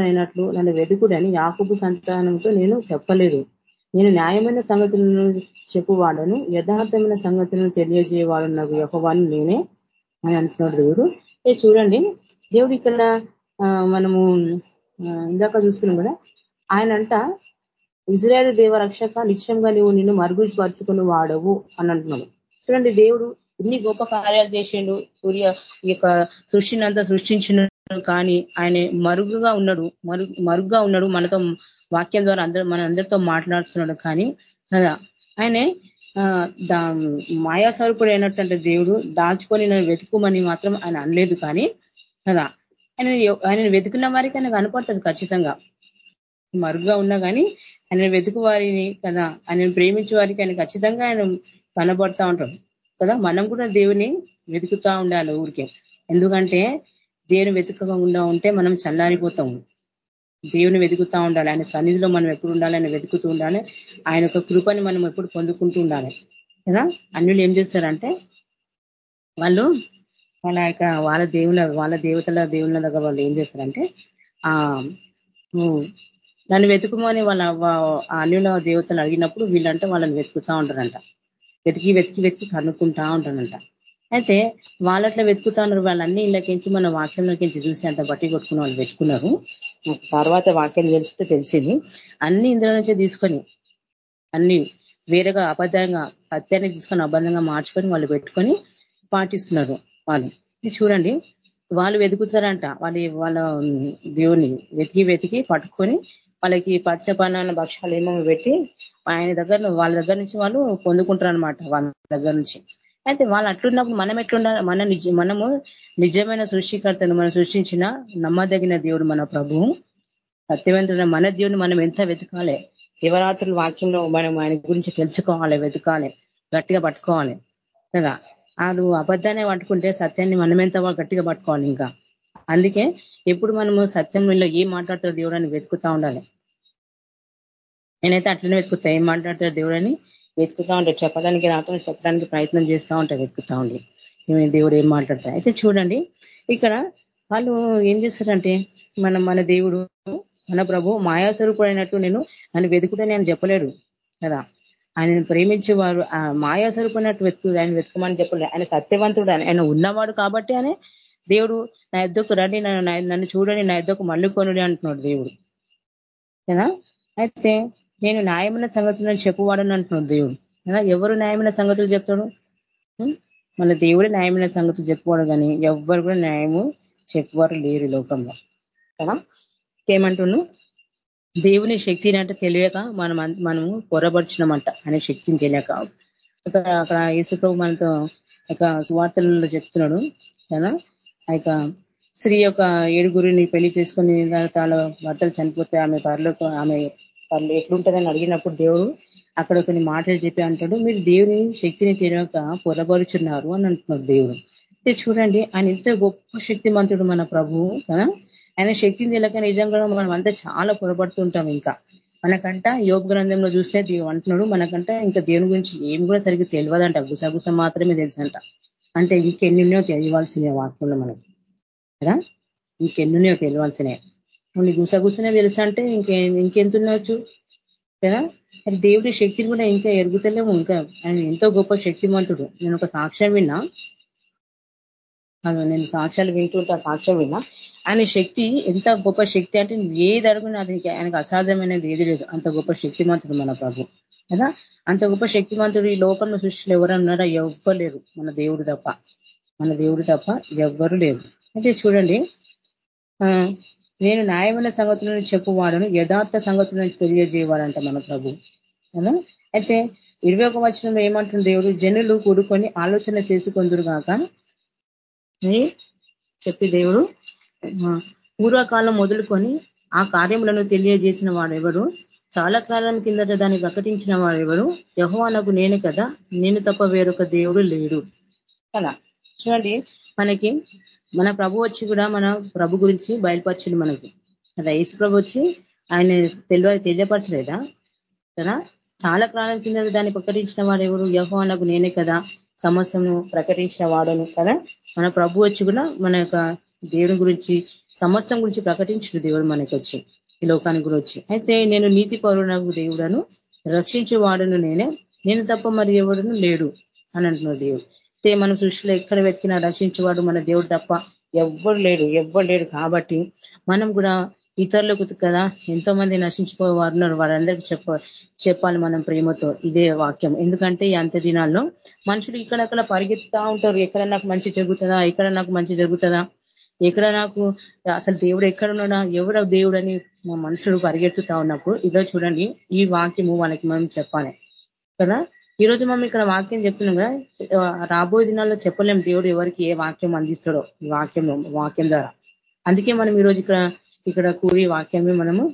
అయినట్లు నన్ను వెతుకుడని యాకుబు సంతానంతో నేను చెప్పలేదు. నేను న్యాయమైన సంగతులను చెప్పువాడను యథార్థమైన సంగతులను తెలియజేయవాడు నాకు యహోవాను నేనే అని అంటున్నాడు దేవుడు. ఏ చూడండి. దేవుడు ఇక్కడ మనము ఇందాక చూస్తున్నాం కదా ఆయన అంట ఇజ్రాయేల్ దేవ రక్షక నిత్యంగా నువ్వు నిన్ను మరుగుపరుచుకుని వాడవు అని అంటున్నాడు. చూడండి దేవుడు ఇన్ని గొప్ప కార్యాలు చేసిండు. సూర్య ఈ యొక్క సృష్టిని అంతా సృష్టించిన కానీ ఆయన మరుగుగా ఉన్నాడు. మరుగు మరుగుగా ఉన్నాడు. మనతో వాక్యం ద్వారా అందరూ మన అందరితో మాట్లాడుతున్నాడు. కానీ కదా ఆయనే మాయా స్వరూపుడు అయినటువంటి దేవుడు దాచుకొని నన్ను వెతుకుమని మాత్రం ఆయన అనలేదు. కానీ కదా ఆయన ఆయన వెతుకున్న వారికి ఆయన కనపడతాడు ఖచ్చితంగా. మరుగుగా ఉన్నా కానీ ఆయన వెతుకు వారిని కదా ఆయన ప్రేమించే వారికి ఆయన ఖచ్చితంగా ఆయన కనబడతా ఉంటాడు. కదా మనం కూడా దేవుని వెతుకుతా ఉండాలి ఊరికే. ఎందుకంటే దేవుని వెతుకకుండా ఉంటే మనం చల్లారిపోతాము దేవుని వెతుకుతూ ఉండాలి. ఆయన సన్నిధిలో మనం ఎప్పుడు ఉండాలి? ఆయన వెతుకుతూ ఉండాలి. ఆయన యొక్క కృపని మనం ఎప్పుడు పొందుకుంటూ ఉండాలి. కదా? అన్యులు ఏం చేస్తారంటే వాళ్ళు వాళ్ళ యొక్క వాళ్ళ దేవుల వాళ్ళ దేవతల దేవుళ్ళ దగ్గర వాళ్ళు ఏం చేస్తారంటే ఆ నన్ను వెతుకుమని వాళ్ళ అన్యుల దేవతలు అడిగినప్పుడు వీళ్ళంటే వాళ్ళని వెతుకుతా ఉంటారంట. వెతికి వెతికి వెతికి కనుక్కుంటా ఉంటారంట. అయితే వాళ్ళు అట్లా వెతుకుతున్నారు వాళ్ళన్నీ ఇళ్ళకించి మన వాక్యంలోకించి చూసి అంత బట్టి కొట్టుకున్న వాళ్ళు వెతుకున్నారు. తర్వాత వాక్యం తెలిస్తే తెలిసింది. అన్ని ఇందులో నుంచే తీసుకొని అన్ని వేరేగా అబద్ధంగా సత్యాన్ని తీసుకొని అబద్ధంగా మార్చుకొని వాళ్ళు పెట్టుకొని పాటిస్తున్నారు వాళ్ళు. చూడండి వాళ్ళు వెతుకుతారంట వాళ్ళ వాళ్ళ దేవుని వెతికి వెతికి పట్టుకొని వాళ్ళకి పచ్చపనాన భక్షాలు ఏమో పెట్టి ఆయన దగ్గర వాళ్ళ దగ్గర నుంచి వాళ్ళు పొందుకుంటారు అనమాట వాళ్ళ దగ్గర నుంచి. అయితే వాళ్ళు అట్లున్నప్పుడు మనం ఎట్లుండాలి మన నిజ మనము నిజమైన సృష్టికర్తను మనం సృష్టించిన నమ్మదగిన దేవుడు మన ప్రభువు సత్యవంతుడు మన దేవుని మనం ఎంత వెతకాలి? యువరాత్రుల వాక్యంలో మనం ఆయన గురించి తెలుసుకోవాలి వెతకాలి గట్టిగా పట్టుకోవాలి. కదా? వాళ్ళు అబద్ధాన్ని పట్టుకుంటే సత్యాన్ని మనం ఎంత గట్టిగా పట్టుకోవాలి ఇంకా? అందుకే ఎప్పుడు మనము సత్యంలో ఏం మాట్లాడతాడు దేవుడు అని వెతుకుతా ఉండాలి. నేనైతే అట్లనే వెతుకుతా. ఏం మాట్లాడతాడు దేవుడు అని వెతుకుతా ఉంటాయి చెప్పడానికి రాకుండా చెప్పడానికి ప్రయత్నం చేస్తూ ఉంటాయి వెతుకుతా ఉండి. దేవుడు ఏం మాట్లాడతాయి అయితే చూడండి ఇక్కడ వాళ్ళు ఏం చేస్తారంటే మన మన దేవుడు మన ప్రభు మాయాస్వరూపుడైనట్టు నేను నన్ను వెతుకుటే నేను చెప్పలేడు కదా. ఆయనను ప్రేమించేవారు మాయాస్వరూపునట్టు వెతుకు ఆయన వెతుకమని చెప్పలేదు ఆయన సత్యవంతుడు ఆయన ఉన్నవాడు కాబట్టి అనే దేవుడు నా ఎద్దకు రండి నన్ను చూడండి నా ఎద్దకు మళ్ళీ అంటున్నాడు దేవుడు. కదా? అయితే నేను న్యాయమైన సంగతులను చెప్పువాడని అంటున్నాడు దేవుడు. ఎవరు న్యాయమైన సంగతులు చెప్తాడు? మన దేవుడు న్యాయమైన సంగతులు చెప్పుకోవడం కానీ ఎవ్వరు కూడా న్యాయము చెప్పువారు లేరు లోకంలో. కదా? ఏమంటున్నాను దేవుని శక్తిని అంటే తెలియక మనం మనము పొరపరిచినమంట అనే శక్తిని తెలియక. అక్కడ యేసుప్రభు మనతో ఒక సువార్తలలో చెప్తున్నాడు. కదా? ఆ యొక్క స్త్రీ యొక్క ఏడుగురిని పెళ్ళి చేసుకుని తాను భర్తలు చనిపోతే ఆమె పరలోకి ఆమె పనులు ఎట్లుంటుందని అడిగినప్పుడు దేవుడు అక్కడ కొన్ని మాటలు చెప్పి అంటాడు మీరు దేవుని శక్తిని తెలియక పొరబరుచున్నారు అని అంటున్నాడు దేవుడు. అయితే చూడండి ఆయన ఎంత గొప్ప శక్తిమంతుడు మన ప్రభువు కదా? ఆయన శక్తిని తెలియక నిజంగా మనం అంతా చాలా పొరబడుతుంటాం ఇంకా. మనకంట యోగ గ్రంథంలో చూస్తే దేవుడు అంటున్నాడు మనకంట ఇంకా దేవుని గురించి ఏం కూడా సరిగ్గా తెలియదంట గుసగుస మాత్రమే తెలుసంట. అంటే ఇంకెన్నిన్నో తెలియవలసినవి వాక్యంలో మనకి కదా? ఇంకెన్నున్నాయో తెలియాల్సినవి కొన్ని గుసగుసనే తెలుసు అంటే ఇంకే ఇంకెంతున్నవచ్చు కదా మరి దేవుడి శక్తిని కూడా ఇంకా ఎరుగుతలేము ఇంకా. ఆయన ఎంతో గొప్ప శక్తిమంతుడు. నేను ఒక సాక్ష్యం విన్నా. నేను సాక్ష్యాలు వింటుంటా సాక్ష్యం విన్నా. ఆయన శక్తి ఎంత గొప్ప శక్తి అంటే ఏది అడుగునా అది ఆయనకు అసాధ్యమైనది ఏది లేదు. అంత గొప్ప శక్తిమంతుడు మన ప్రభు. కదా? అంత గొప్ప శక్తిమంతుడు ఈ లోకంలో సృష్టిలో ఎవరన్నారా ఎవ్వలేరు మన దేవుడు తప్ప. మన దేవుడు తప్ప ఎవ్వరు లేరు. అయితే చూడండి. నేను న్యాయమైన సంగతులను చెప్పువాడను యథార్థ సంగతులను తెలియజేయవాడంట మన ప్రభు. కదా అయితే ఇరవై ఒక వచనంలో ఏమంటుంది దేవుడు జనులు కూడుకొని ఆలోచన చేసుకుందరు కాక చెప్పి దేవుడు పూర్వకాలం మొదలుకొని ఆ కార్యములను తెలియజేసిన వాడెవరు? చాలా కాలం కిందట దాన్ని ప్రకటించిన వాడెవరు? యహోవానకు నేను కదా నేను తప్ప వేరొక దేవుడు లేడు. కదా చూడండి మనకి మన ప్రభు వచ్చి కూడా మన ప్రభు గురించి బయలుపరచండి మనకి. కదా ప్రభు వచ్చి ఆయన తెలియ తెలియపరచలేదా? కదా? చాలా కాలం కింద దాన్ని ప్రకటించిన వాడు ఎవరు? యహోనకు నేనే కదా. సమస్యను ప్రకటించిన వాడను కదా? మన ప్రభు వచ్చి కూడా మన యొక్క దేవుని గురించి సమస్తం గురించి ప్రకటించిన దేవుడు మనకి వచ్చి ఈ లోకానికి కూడా వచ్చి. అయితే నేను నీతి పౌరునకు దేవుడను రక్షించేవాడును నేనే. నేను తప్ప మరి ఎవడును లేడు అని అంటున్నాడు దేవుడు. అయితే మనం సృష్టిలో ఎక్కడ వెతికినా రచించేవాడు మన దేవుడు తప్ప ఎవ్వరు లేడు ఎవ్వరు లేడు కాబట్టి మనం కూడా ఇతరులకు కదా ఎంతో మంది నశించిపోయే ఉన్నారు వారందరికీ చెప్ప చెప్పాలి మనం ప్రేమతో ఇదే వాక్యం. ఎందుకంటే ఈ అంత్య దినాల్లో మనుషులు ఇక్కడక్కడ పరిగెత్తుతా ఉంటారు. ఎక్కడ నాకు మంచి జరుగుతుందా? ఎక్కడ నాకు మంచి జరుగుతుందా? ఎక్కడ నాకు అసలు దేవుడు ఎక్కడ ఉన్నాడా? ఎవడ దేవుడు అని మా మనుషులు పరిగెత్తుతా ఉన్నప్పుడు ఇదో చూడండి ఈ వాక్యము వాళ్ళకి మనం చెప్పాలి కదా? ఈ రోజు మనం ఇక్కడ వాక్యం చెప్తున్నాం కదా. రాబోయే దినాల్లో చెప్పలేం దేవుడు ఎవరికి ఏ వాక్యం అందిస్తాడో ఈ వాక్యం వాక్యం ద్వారా. అందుకే మనం ఈరోజు ఇక్కడ ఇక్కడ కూడి వాక్యమే మనము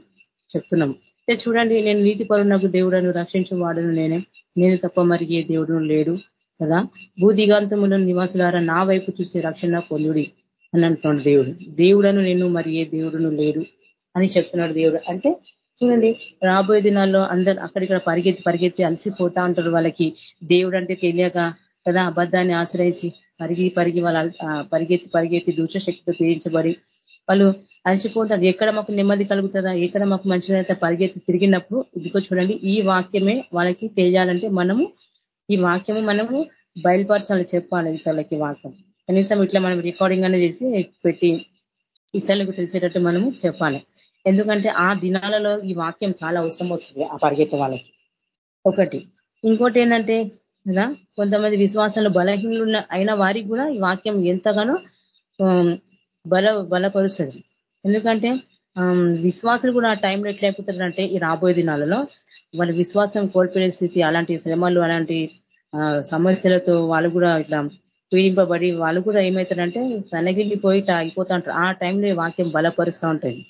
చెప్తున్నాం. చూడండి నేను నీతి పరునకు దేవుడను రక్షించేవాడును నేనే. నేను తప్ప మరి ఏ దేవుడు లేడు కదా. భూదిగాంతములను నివాసులారా నా వైపు చూసి రక్షణ పొందుడి అని అంటున్నాడు దేవుడు. దేవుడను నేను మరి ఏ దేవుడును లేడు అని చెప్తున్నాడు దేవుడు. అంటే చూడండి రాబోయే దినాల్లో అందరు అక్కడిక్కడ పరిగెత్తి పరిగెత్తి అలసిపోతా ఉంటారు వాళ్ళకి. దేవుడు అంటే తెలియక కదా అబద్ధాన్ని ఆశ్రయించి పరిగి పరిగి వాళ్ళ పరిగెత్తి పరిగెత్తి దూషశక్తితో పీడించబడి వాళ్ళు అలసిపోతారు. ఎక్కడ మాకు నెమ్మది కలుగుతుందా? ఎక్కడ మాకు మంచిదైతే పరిగెత్తి తిరిగినప్పుడు? ఇదిగో చూడండి ఈ వాక్యమే వాళ్ళకి తెలియాలంటే మనము ఈ వాక్యము మనము బయలుపరచాలి చెప్పాలి ఇతరులకి వాక్యం. కనీసం ఇట్లా మనం రికార్డింగ్ అనేది చేసి పెట్టి ఇతరులకు తెలిసేటట్టు మనము చెప్పాలి. ఎందుకంటే ఆ దినాలలో ఈ వాక్యం చాలా అవసరం వస్తుంది ఆ పరిగెత్తే వాళ్ళకి ఒకటి. ఇంకోటి ఏంటంటే కదా కొంతమంది విశ్వాసంలో బలహీనలు అయిన వారికి కూడా ఈ వాక్యం ఎంతగానో బల బలపరుస్తుంది. ఎందుకంటే విశ్వాసులు కూడా ఆ టైంలో ఎట్లయిపోతారంటే ఈ రాబోయే దినాలలో వాళ్ళ విశ్వాసం కోల్పోయే స్థితి అలాంటి శ్రమలు అలాంటి సమస్యలతో వాళ్ళు కూడా ఇట్లా పీడింపబడి వాళ్ళు కూడా ఏమవుతారంటే సన్నగిల్లిపోయి అయిపోతూ ఉంటారు ఆ టైంలో వాక్యం బలపరుస్తూ ఉంటుంది.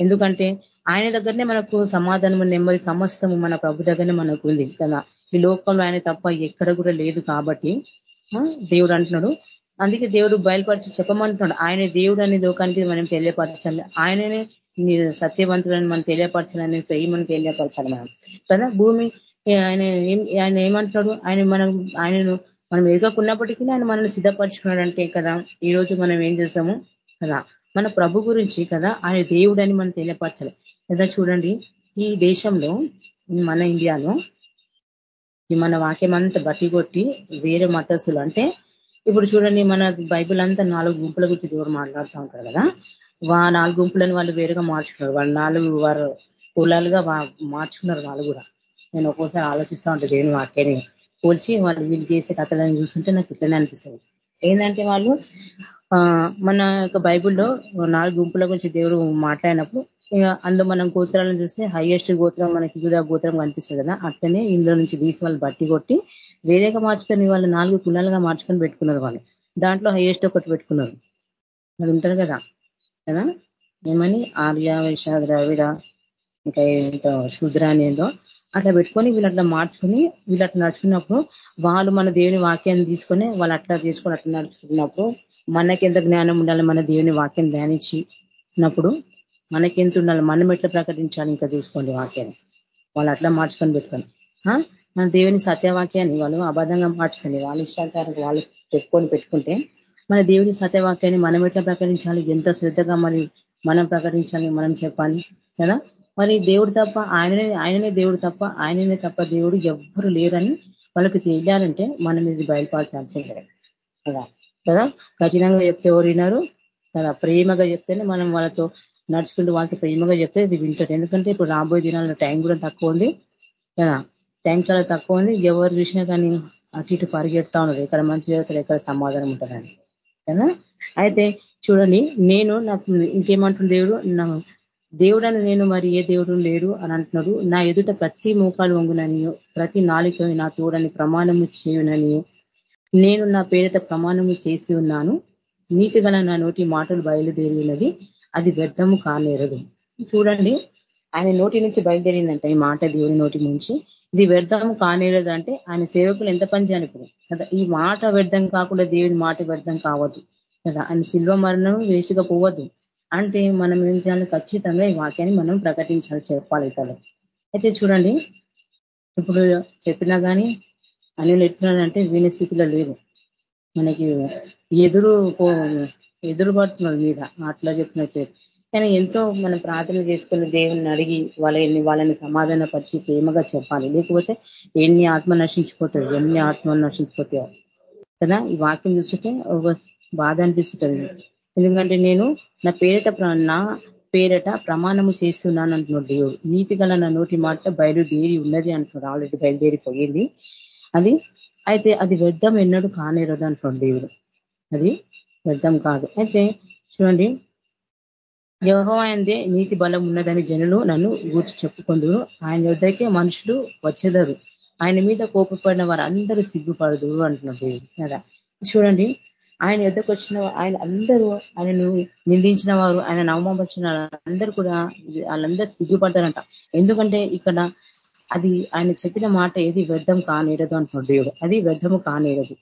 ఎందుకంటే ఆయన దగ్గరనే మనకు సమాధానం నెమ్మది సమస్తము మన ప్రభు దగ్గరనే మనకు ఉంది కదా. ఈ లోకంలో ఆయన తప్ప ఎక్కడ కూడా లేదు కాబట్టి దేవుడు అంటున్నాడు. అందుకే దేవుడు బయలుపరిచి చెప్పమంటున్నాడు. ఆయన దేవుడు అనే లోకానికి మనం తెలియపరచాలి. ఆయననే సత్యవంతుడని మనం తెలియపరచాలని ప్రేమను తెలియపరచాలి మనం. కదా భూమి ఆయన ఆయన ఏమంటున్నాడు? ఆయన మనం ఆయనను మనం ఎదుగకున్నప్పటికీ ఆయన మనల్ని సిద్ధపరచుకున్నాడు అంటే కదా ఈ రోజు మనం ఏం చేస్తాము? కదా మన ప్రభు గురించి కదా ఆయన దేవుడని మనం తెలియపరచాలి. కదా చూడండి ఈ దేశంలో మన ఇండియాలో మన వాక్యం అంతా బట్టి కొట్టి వేరే మతస్సులు అంటే ఇప్పుడు చూడండి మన బైబిల్ అంతా నాలుగు గుంపుల గురించి దూరం మాట్లాడుతూ ఉంటారు కదా. వా నాలుగు గుంపులను వాళ్ళు వేరుగా మార్చుకున్నారు. వాళ్ళు నాలుగు వారు కులాలుగా మార్చుకున్నారు వాళ్ళు కూడా. నేను ఒక్కోసారి ఆలోచిస్తూ ఉంటాను దేవుని వాక్యాన్ని పోల్చి వాళ్ళు వీళ్ళు చేసే కథలను చూస్తుంటే నాకు ఇట్లనే అనిపిస్తుంది. ఏంటంటే వాళ్ళు మన యొక్క బైబుల్లో నాలుగు గుంపుల గురించి దేవుడు మాట్లాడినప్పుడు అందులో మనం గోత్రాలను చూస్తే హైయెస్ట్ గోత్రం మనకి యూదా గోత్రం కనిపిస్తుంది కదా అట్లనే ఇందులో నుంచి తీసి వాళ్ళు బట్టి కొట్టి వేరేగా మార్చుకొని వాళ్ళు నాలుగు కులాలుగా మార్చుకొని పెట్టుకున్నారు వాళ్ళు. దాంట్లో హైయెస్ట్ ఒకటి పెట్టుకున్నారు. అది ఉంటారు కదా కదా? ఏమని? ఆర్య వైశ ద్రావిడ ఇంకా ఏంటో శుద్ర అనేదో అట్లా పెట్టుకొని వీళ్ళు అట్లా మార్చుకొని వీళ్ళు అట్లా నడుచుకున్నప్పుడు వాళ్ళు మన దేవుని వాక్యాన్ని తీసుకొని వాళ్ళు అట్లా తీసుకొని అట్లా నడుచుకున్నప్పుడు మనకెంత జ్ఞానం ఉండాలి మన దేవుని వాక్యం ధ్యానించినప్పుడు మనకెంత ఉండాలి మనం ఎట్లా ప్రకటించాలి ఇంకా చూసుకోండి వాక్యాన్ని. వాళ్ళు అట్లా మార్చుకొని పెట్టుకొని. మన దేవుని సత్యవాక్యాన్ని వాళ్ళు అబద్ధంగా మార్చుకోండి. వాళ్ళ ఇష్టాచారం వాళ్ళు పెట్టుకొని పెట్టుకుంటే మన దేవుని సత్యవాక్యాన్ని మనం ఎట్లా ప్రకటించాలి ఎంత శ్రద్ధగా మరి మనం ప్రకటించాలి మనం చెప్పాలి కదా? మరి దేవుడు తప్ప ఆయననే ఆయననే దేవుడు తప్ప ఆయననే తప్ప దేవుడు ఎవ్వరు లేరని వాళ్ళకి తెలియాలంటే మనం ఇది బయలుపరచాల్సిందే కదా? కదా? కఠినంగా చెప్తే ఎవరు విన్నారు కదా ప్రేమగా చెప్తేనే మనం వాళ్ళతో నడుచుకుంటూ వాళ్ళకి ప్రేమగా చెప్తే ఇది వింటారు. ఎందుకంటే ఇప్పుడు రాబోయే దినాల్లో టైం కూడా తక్కువ ఉంది. కదా? టైం చాలా తక్కువ ఉంది. ఎవరు చూసినా కానీ అటు ఇటు పరిగెడతా ఉన్నారు. ఎక్కడ మంచి జరుగుతారు ఎక్కడ సమాధానం ఉంటుందని కదా? అయితే చూడండి నేను నాకు ఇంకేమంటుంది దేవుడు? దేవుడని నేను మరి ఏ దేవుడు లేడు అని అంటున్నాడు. నా ఎదుట ప్రతి మోకాలు వంగుననియో ప్రతి నాలుక నా తోడని ప్రమాణము చేయునని నేను నా పేరిట ప్రమాణము చేసి ఉన్నాను. నీతిగల నా నోటి మాటలు బయలుదేరి ఉన్నది అది వ్యర్థము కానేరదు. చూడండి ఆయన నోటి నుంచి బయలుదేరిందంట ఈ మాట దేవుని నోటి నుంచి. ఇది వ్యర్థం కానేరదు అంటే ఆయన సేవకులు ఎంత పని చేయను కదా ఈ మాట వ్యర్థం కాకుండా దేవుని మాట వ్యర్థం కావద్దు. కదా ఆయన శిల్వ మరణం వేస్ట్గా పోవద్దు. అంటే మనం ఏం చేయాలి? ఖచ్చితంగా ఈ వాక్యాన్ని మనం ప్రకటించాలి చెప్పాలి అయితే చూడండి ఇప్పుడు చెప్పినా కానీ అనిల్ ఎట్లున్నాడంటే వీని స్థితిలో లేదు మనకి ఎదురు ఎదురు పడుతున్నారు మీద అట్లా చెప్పినట్టు కానీ ఎంతో మనం ప్రార్థన చేసుకుని దేవుని అడిగి వాళ్ళని వాళ్ళని సమాధాన పరిచి ప్రేమగా చెప్పాలి. లేకపోతే ఎన్ని ఆత్మ నశించిపోతాయి ఎన్ని ఆత్మలు నశించిపోతాయో. కదా? ఈ వాక్యం చూస్తుంటే ఒక బాధ అనిపిస్తుంది ఎందుకంటే నేను నా పేరట నా పేరట ప్రమాణము చేస్తున్నాను అంటున్నాడు దేవుడు. నీతి గల నా నోటి మాట బయలుదేరి ఉన్నది అంటున్నాడు. ఆల్రెడీ బయలుదేరిపోయింది. అది? అయితే అది వ్యర్థం ఎన్నడూ కానేరదు అంటున్నాడు దేవుడు. అది వ్యర్థం కాదు. అయితే చూడండి. యహోవాయందే నీతి బలం ఉన్నదని జనులు నన్ను గూర్చి చెప్పుకుందురు. ఆయన యుద్ధకే మనుషులు వచ్చెదరు. ఆయన మీద కోపపడిన వారు అందరూ అంటున్నాడు దేవుడు. కదా? చూడండి. ఆయన ఎద్దకు వచ్చిన ఆయన అందరూ ఆయనను నిందించిన వారు ఆయన నవమపరిచిన అందరూ కూడా వాళ్ళందరూ సిగ్గుపడతారంట ఎందుకంటే ఇక్కడ అది ఆయన చెప్పిన మాట ఏది వ్యర్థం కానేరదు అంటున్నాడు దేవుడు. అది వ్యర్థము కానేరదు.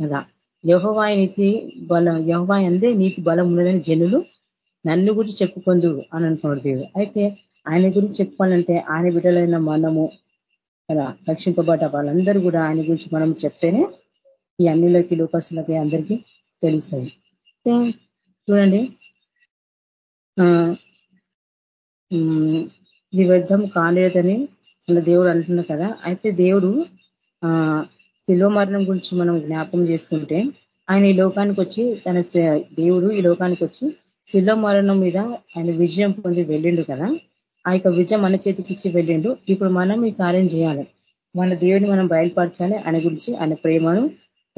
కదా? యహోవాయ నీతి బలం యహోవాయ అందే నీతి బలం ఉన్నదని జనులు నన్ను గురించి చెప్పుకుందు అని అంటున్నాడు దేవుడు. అయితే ఆయన గురించి చెప్పాలంటే ఆయన బిడ్డలైన మనము కదా? రక్షింపబడ్డ వాళ్ళందరూ కూడా ఆయన గురించి మనం చెప్తేనే ఈ అన్నిలకి లోకస్తులకి అందరికీ తెలుస్తుంది చూడండి. ఇది వ్యర్థం కాలేదని అలా దేవుడు అంటున్నాడు కదా. అయితే దేవుడు ఆ శిలో మరణం గురించి మనం జ్ఞాపం చేసుకుంటే ఆయన ఈ లోకానికి వచ్చి తన దేవుడు ఈ లోకానికి వచ్చి శిలో మరణం మీద ఆయన విజయం పొంది వెళ్ళిండు కదా. ఆ యొక్క విజయం మన చేతికిచ్చి వెళ్ళిండు. ఇప్పుడు మనం ఈ కార్యం చేయాలి. మన దేవుడిని మనం బయలుపరచాలి ఆయన గురించి ఆయన ప్రేమను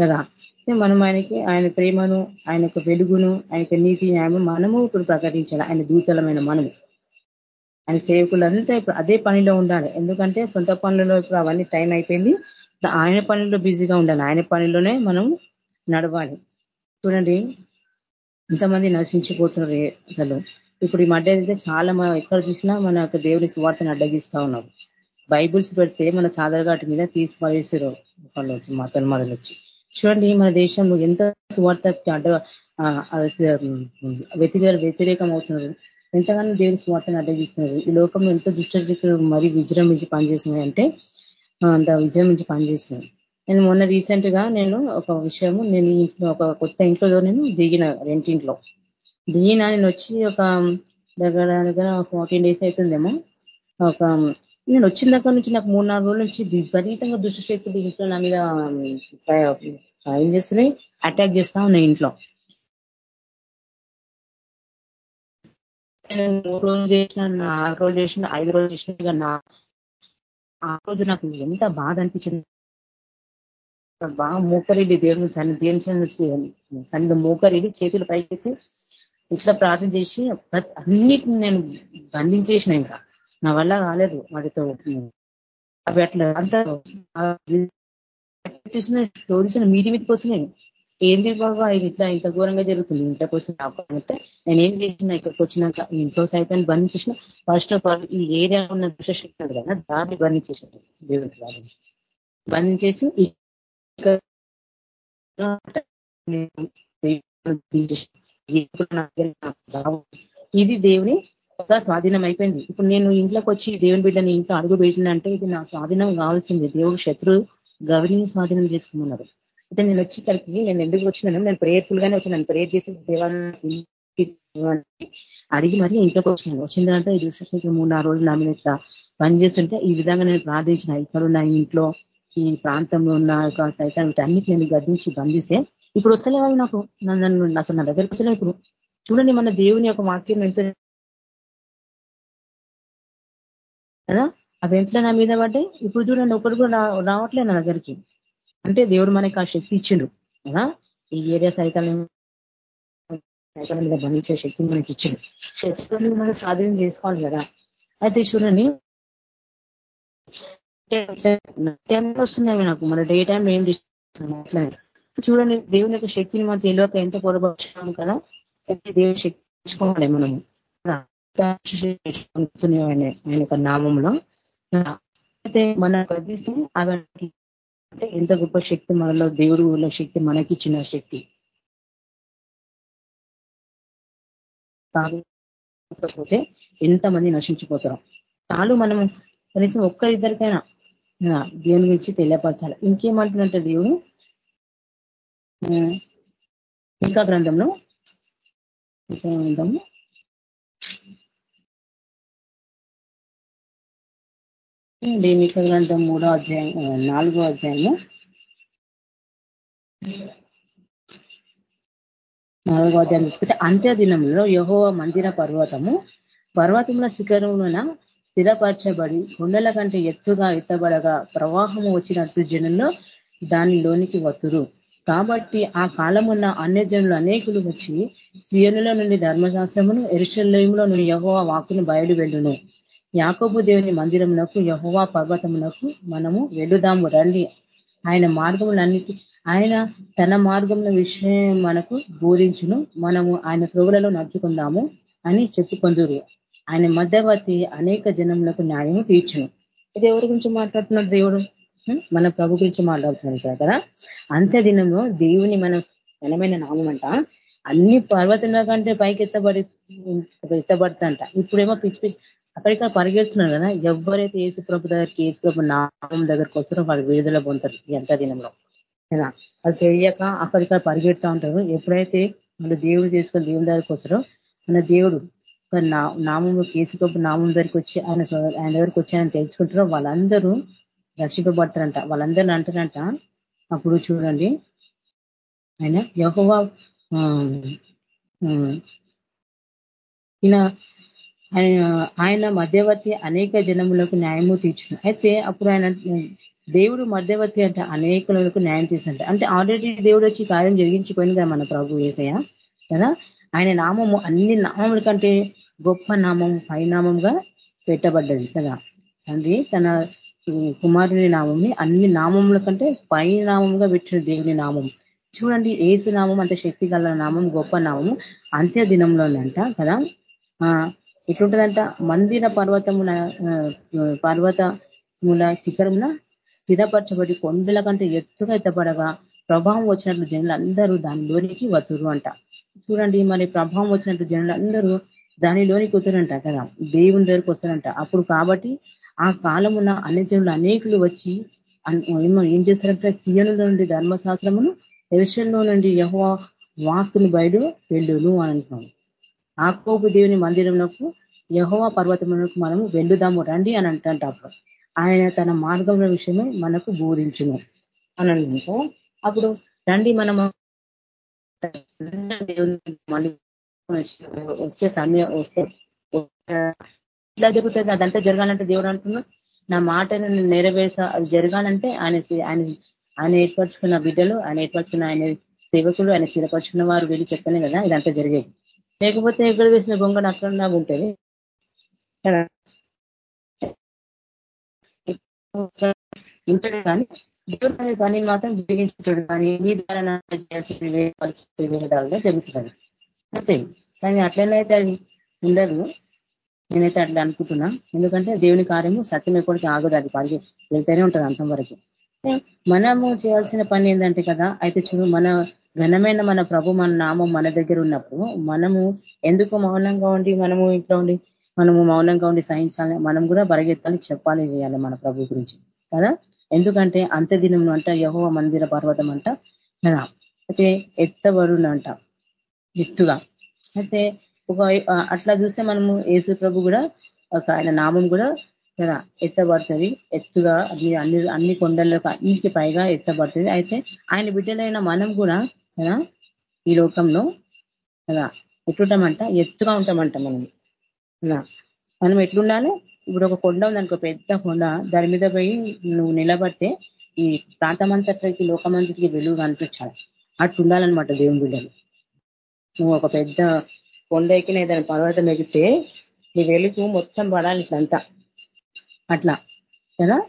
కదా. మనం ఆయనకి ఆయన ప్రేమను ఆయన యొక్క వెలుగును ఆయన యొక్క నీతి న్యాయం మనము ఇప్పుడు ప్రకటించాలి. ఆయన దూతలమైన మనము. ఆయన సేవకులంతా ఇప్పుడు అదే పనిలో ఉండాలి. ఎందుకంటే సొంత పనులలో ఇప్పుడు అవన్నీ టైం అయిపోయింది. ఆయన పనిలో బిజీగా ఉండాలి. ఆయన పనిలోనే మనం నడవాలి. చూడండి ఇంతమంది నశించిపోతున్నారు అసలు. ఇప్పుడు ఈ మధ్య అయితే చాలా ఎక్కడ చూసినా మన యొక్క దేవుని సువార్తను అడ్డగిస్తా ఉన్నారు. బైబుల్స్ పెడితే మన చాదరగాటి మీద తీసి పడేసారు వాళ్ళు వచ్చి మా తొలమదలు వచ్చి. చూడండి మన దేశంలో ఎంత సువార్త అడ్డ వ్యతిరేక వ్యతిరేకం అవుతున్నారు ఎంతగానో దేవుని స్వార్థను అడ్డగిస్తున్నారు ఈ లోకంలో ఎంత దుష్టశక్తులు మరీ విజృంభించి పనిచేసినాయి అంటే అంత విజృంభించి పనిచేసినాయి నేను మొన్న రీసెంట్గా నేను ఒక విషయము నేను ఇంట్లో ఒక కొత్త ఇంట్లో నేను దిగిన రెంటింట్లో. దిగిన నేను వచ్చి ఒక దగ్గర దగ్గర ఫార్టీన్ డేస్ అవుతుందేమో ఒక నేను వచ్చిన దగ్గర నుంచి నాకు మూడు నాలుగు రోజుల నుంచి విపరీతంగా దుష్టశక్తులు ఇంట్లో నా మీద ఏం చేస్తున్నాయి? అటాక్ చేస్తా ఉన్నాయి ఇంట్లో. మూడు రోజులు చేసిన నాలుగు రోజులు చేసిన ఐదు రోజులు చేసిన నా ఆ రోజు నాకు ఎంత బాధ అనిపించింది బాగా మూకరిడి దేవుని సన్ని దేవుని సన్నిధి మూకరిడి చేతులు పైకి ఇట్లా ప్రార్థన చేసి అన్నిటిని నేను బంధించేసిన ఇంకా నా వల్ల కాలేదు వాటితో అవి అట్లా అంత స్టోరీస్ మీది మీదకి వస్తున్నాయి ఏంది బాబా ఇది ఇట్లా ఇంత ఘోరంగా జరుగుతుంది? ఇంట్లోకి నేను ఏం చేసిన ఇక్కడికి వచ్చినాక ఇంట్లో సైతాన్ని బంధించేసిన ఫస్ట్ ఆఫ్ ఆల్ ఈ ఏరియా ఉన్న దుష్టశక్తి కదా దాన్ని బంధించేసిన దేవుడికి బంధించి బంధించేసి ఇది దేవుని స్వాధీనం అయిపోయింది. ఇప్పుడు నేను ఇంట్లోకి వచ్చి దేవుని బిడ్డని ఇంట్లో అడుగు పెట్టినంటే ఇది నా స్వాధీనం కావాల్సింది. దేవుడు శత్రు గవర్నింగ్ స్వాధీనం చేసుకున్నారు అంటే నేను వచ్చి కలిపి నేను ఎందుకు వచ్చినాను? నేను ప్రేయర్ఫుల్ గానే వచ్చినాను ప్రేయర్ చేసి దేవాలయం అడిగి మరి ఇంట్లోకి వచ్చినాను వచ్చిన తర్వాత ఈ దుష్టశక్తి మూడు నాలుగు రోజులు నా మీద ఇట్లా పనిచేస్తుంటే ఈ విధంగా నేను ప్రార్థించిన. ఇక్కడ నా ఇంట్లో ఈ ప్రాంతంలో ఉన్న సైతం వీటన్నిటి నేను గద్దించి బంధిస్తే ఇప్పుడు వస్తలేవు నాకు. నన్ను అసలు నా దగ్గరికి వస్తలే ఇప్పుడు. చూడండి మన దేవుని యొక్క వాక్యం ఎంత కదా? అవి ఎంతలో నా మీద పడ్డాయి? ఇప్పుడు చూడండి ఒకరు కూడా రావట్లేదు నా దగ్గరికి. అంటే దేవుడు మనకి ఆ శక్తి ఇచ్చిండు కదా? ఈ ఏరియా సైతం సైతాల మీద బంధించే శక్తి మనకి ఇచ్చిండు. శక్తులను మనం స్వాధీనం చేసుకోవాలి కదా? అయితే చూడండి టైంలో వస్తున్నాయి నాకు. మన డే టైం ఏం చేస్తున్నాం? చూడండి దేవుని యొక్క శక్తిని మనం తెలియక ఎంత పొరపరుచున్నాం కదా? దేవుని శక్తి తెచ్చుకోవాలి మనము. ఆయన యొక్క నామంలో అయితే మన గదిస్తే అవన్నీ అంటే ఎంత గొప్ప శక్తి మనలో దేవుడు శక్తి మనకిచ్చిన శక్తి. కాకపోతే ఎంతమంది నశించిపోతారు. చాలు మనం కనీసం ఒక్కరిద్దరికైనా దేవుని గురించి తెలియపరచాలి. ఇంకేమంటున్నట్టే దేవుడు ఇంకా గ్రంథంలో గ్రంథంలో మీక గ్రంథం మూడో అధ్యాయం నాలుగో అధ్యాయము. నాలుగో అధ్యాయం చూసుకుంటే అంత్య దినంలో యహోవ మందిర పర్వతము పర్వతముల శిఖరమున స్థిరపరచబడి కొండల కంటే ఎత్తుగా ఎత్తబడగా ప్రవాహము వచ్చినట్టు జనంలో దానిలోనికి వతురు కాబట్టి ఆ కాలమున్న అన్యజనులు అనేకులు వచ్చి సియనుల నుండి ధర్మశాస్త్రమును ఎరుషల్యంలో నుండి యహోవ వాకును బయలు వెళ్ళును యాకోబు దేవుని మందిరమునకు యహోవా పర్వతమునకు మనము వెళుదాము రండి. ఆయన మార్గములన్నిటి ఆయన తన మార్గముల విషయం మనకు బోధించును. మనము ఆయన ప్రభులలో నడుచుకుందాము అని చెప్పుకొందురు. ఆయన మధ్యవర్తి అనేక జనములకు న్యాయము తీర్చును. ఇది ఎవరి గురించి మాట్లాడుతున్నాడు దేవుడు? మన ప్రభు గురించి మాట్లాడుతున్నాడు కదా. అంత్య దినంలో దేవుని మన ఘనమైన నామం అంట అన్ని పర్వతాల కంటే పైకి ఎత్తబడి ఎత్తబడుతుంట ఇప్పుడేమో పిచ్చి పిచ్చి అక్కడిక్కడ పరిగెడుతున్నారు కదా ఎవరైతే ఏసు ప్రభు దగ్గరికి ఏసు ప్రభు నామం దగ్గరికి వస్తారో వాళ్ళు విడుదల పొందుతారు ఎంత దినంలో. కదా? అది తెలియక అక్కడిక్కడ పరిగెడుతూ ఉంటారు. ఎప్పుడైతే వాళ్ళు దేవుడు తీసుకొని దేవుని దగ్గరికి వస్తారో మన దేవుడు నామం కేసు ప్రభు నామం దగ్గరికి వచ్చి ఆయన ఆయన దగ్గరికి వచ్చి ఆయన తెలుసుకుంటారో వాళ్ళందరూ రక్షింపబడతారంట. వాళ్ళందరినీ అంటారంట. అప్పుడు చూడండి. ఆయన యహోవా ఈయన ఆయన ఆయన మధ్యవర్తి అనేక జనములకు న్యాయము తీర్చును. అయితే అప్పుడు ఆయన దేవుడు మధ్యవర్తి అంటే అనేకులకు న్యాయం తీసినట్ట అంటే ఆల్రెడీ దేవుడు వచ్చి కార్యం జరిగించిపోయింది కదా మన ప్రభు ఏసయ కదా? ఆయన నామము అన్ని నామముల కంటే గొప్ప నామం పైనామంగా పెట్టబడ్డది కదా? అండి తన కుమారుని నామంని అన్ని నామముల కంటే పై నామంగా పెట్టిన దేవుని నామం చూడండి ఏసు నామం అంత శక్తి గల నామం గొప్ప నామము అంత్య దినంలోనంట కదా ఎట్లుంటుందంట? మందిర పర్వతముల పర్వతముల శిఖరమున స్థిరపరచబడి కొండల కంటే ఎత్తుగా ఎత్తపడగా ప్రభావం వచ్చినట్లు జనులందరూ దానిలోనికి వతురు అంట. చూడండి మరి ప్రభావం వచ్చినట్లు జనులందరూ దానిలోనికి వతురంట కదా? దేవుని దగ్గరికి వస్తారంట. అప్పుడు కాబట్టి ఆ కాలమున జనులు అనేకులు వచ్చి ఏం చేస్తారంటే సీయనుల నుండి ధర్మశాస్త్రమును ఎరుషల్లో నుండి యహో వాక్కును బయట వెళ్ళును అని అంటున్నాం ఆకోపు దేవుని మందిరమునకు యహోవా పర్వతమునకు మనము వెళ్ళుదాము రండి అని అంట అప్పుడు. ఆయన తన మార్గముల విషయమే మనకు బోధించును అని అనుకో అప్పుడు రండి మనము వచ్చే సమయం వస్తే ఇట్లా జరుగుతుంది అదంతా జరగాలంటే దేవుడు అంటున్నాడు నా మాటను నెరవేర్చ అది జరగాలంటే ఆయన ఆయన ఆయన ఏర్పరచుకున్న బిడ్డలు ఆయన ఏర్పరచుకున్న ఆయన సేవకులు ఆయన స్థిరపరుచుకున్న వారు వెళ్ళి చెప్తానే కదా ఇదంతా జరిగేది. లేకపోతే ఎక్కడ వేసిన గొంగన అక్కడ ఉంటుంది. ఉంటుంది కానీ దేవుడు పని మాత్రం జరిగించుతాడు కానీ మీ ద్వారా చేయాల్సింది వేదాలుగా జరుగుతుంది. అంతే. కానీ అట్లనైతే అది ఉండదు. నేనైతే అట్లా అనుకుంటున్నా. ఎందుకంటే దేవుని కార్యము సత్యం ఎప్పటికీ ఆగదు. అది పని వెళ్తేనే ఉంటుంది అంతం వరకు. మనము చేయాల్సిన పని ఏంటంటే కదా అయితే చూడు మన ఘనమైన మన ప్రభు మన నామం మన దగ్గర ఉన్నప్పుడు మనము ఎందుకు మౌనంగా ఉండి మనము ఇంట్లో ఉండి మనము మౌనంగా ఉండి సహించాలి మనం కూడా బరగెత్తాలి చెప్పాలి చేయాలి మన ప్రభు గురించి. కదా? ఎందుకంటే అంత్యదినం అంట యహోవ మందిర పర్వతం అంట కదా? అయితే ఎత్తబడునంట ఎత్తుగా. అయితే ఒక అట్లా చూస్తే మనము యేసు ప్రభు కూడా ఒక ఆయన నామం కూడా కదా? ఎత్తబడుతుంది ఎత్తుగా అన్ని అన్ని కొండలకు అన్నికి పైగా ఎత్తబడుతుంది. అయితే ఆయన బిడ్డలైన మనం కూడా కదా? ఈ లోకంలో కదా? ఎట్లుంటామంట? ఎత్తుగా ఉంటామంట మనం. మనం ఎట్లుండాలి? ఇప్పుడు ఒక కొండ ఉందనుకో పెద్ద కొండ. దాని మీద పోయి నువ్వు నిలబడితే ఈ ప్రాంతమంతటికి లోకమంతటికి వెలుగు కనిపించాలి. అట్టు ఉండాలన్నమాట దేవుని బిడ్డలు. నువ్వు ఒక పెద్ద కొండ ఎక్కిన ఏదైనా పర్వతం ఎగితే నీ వెలుగు మొత్తం పడాలి ఇట్లంతా. అట్లా. కదా?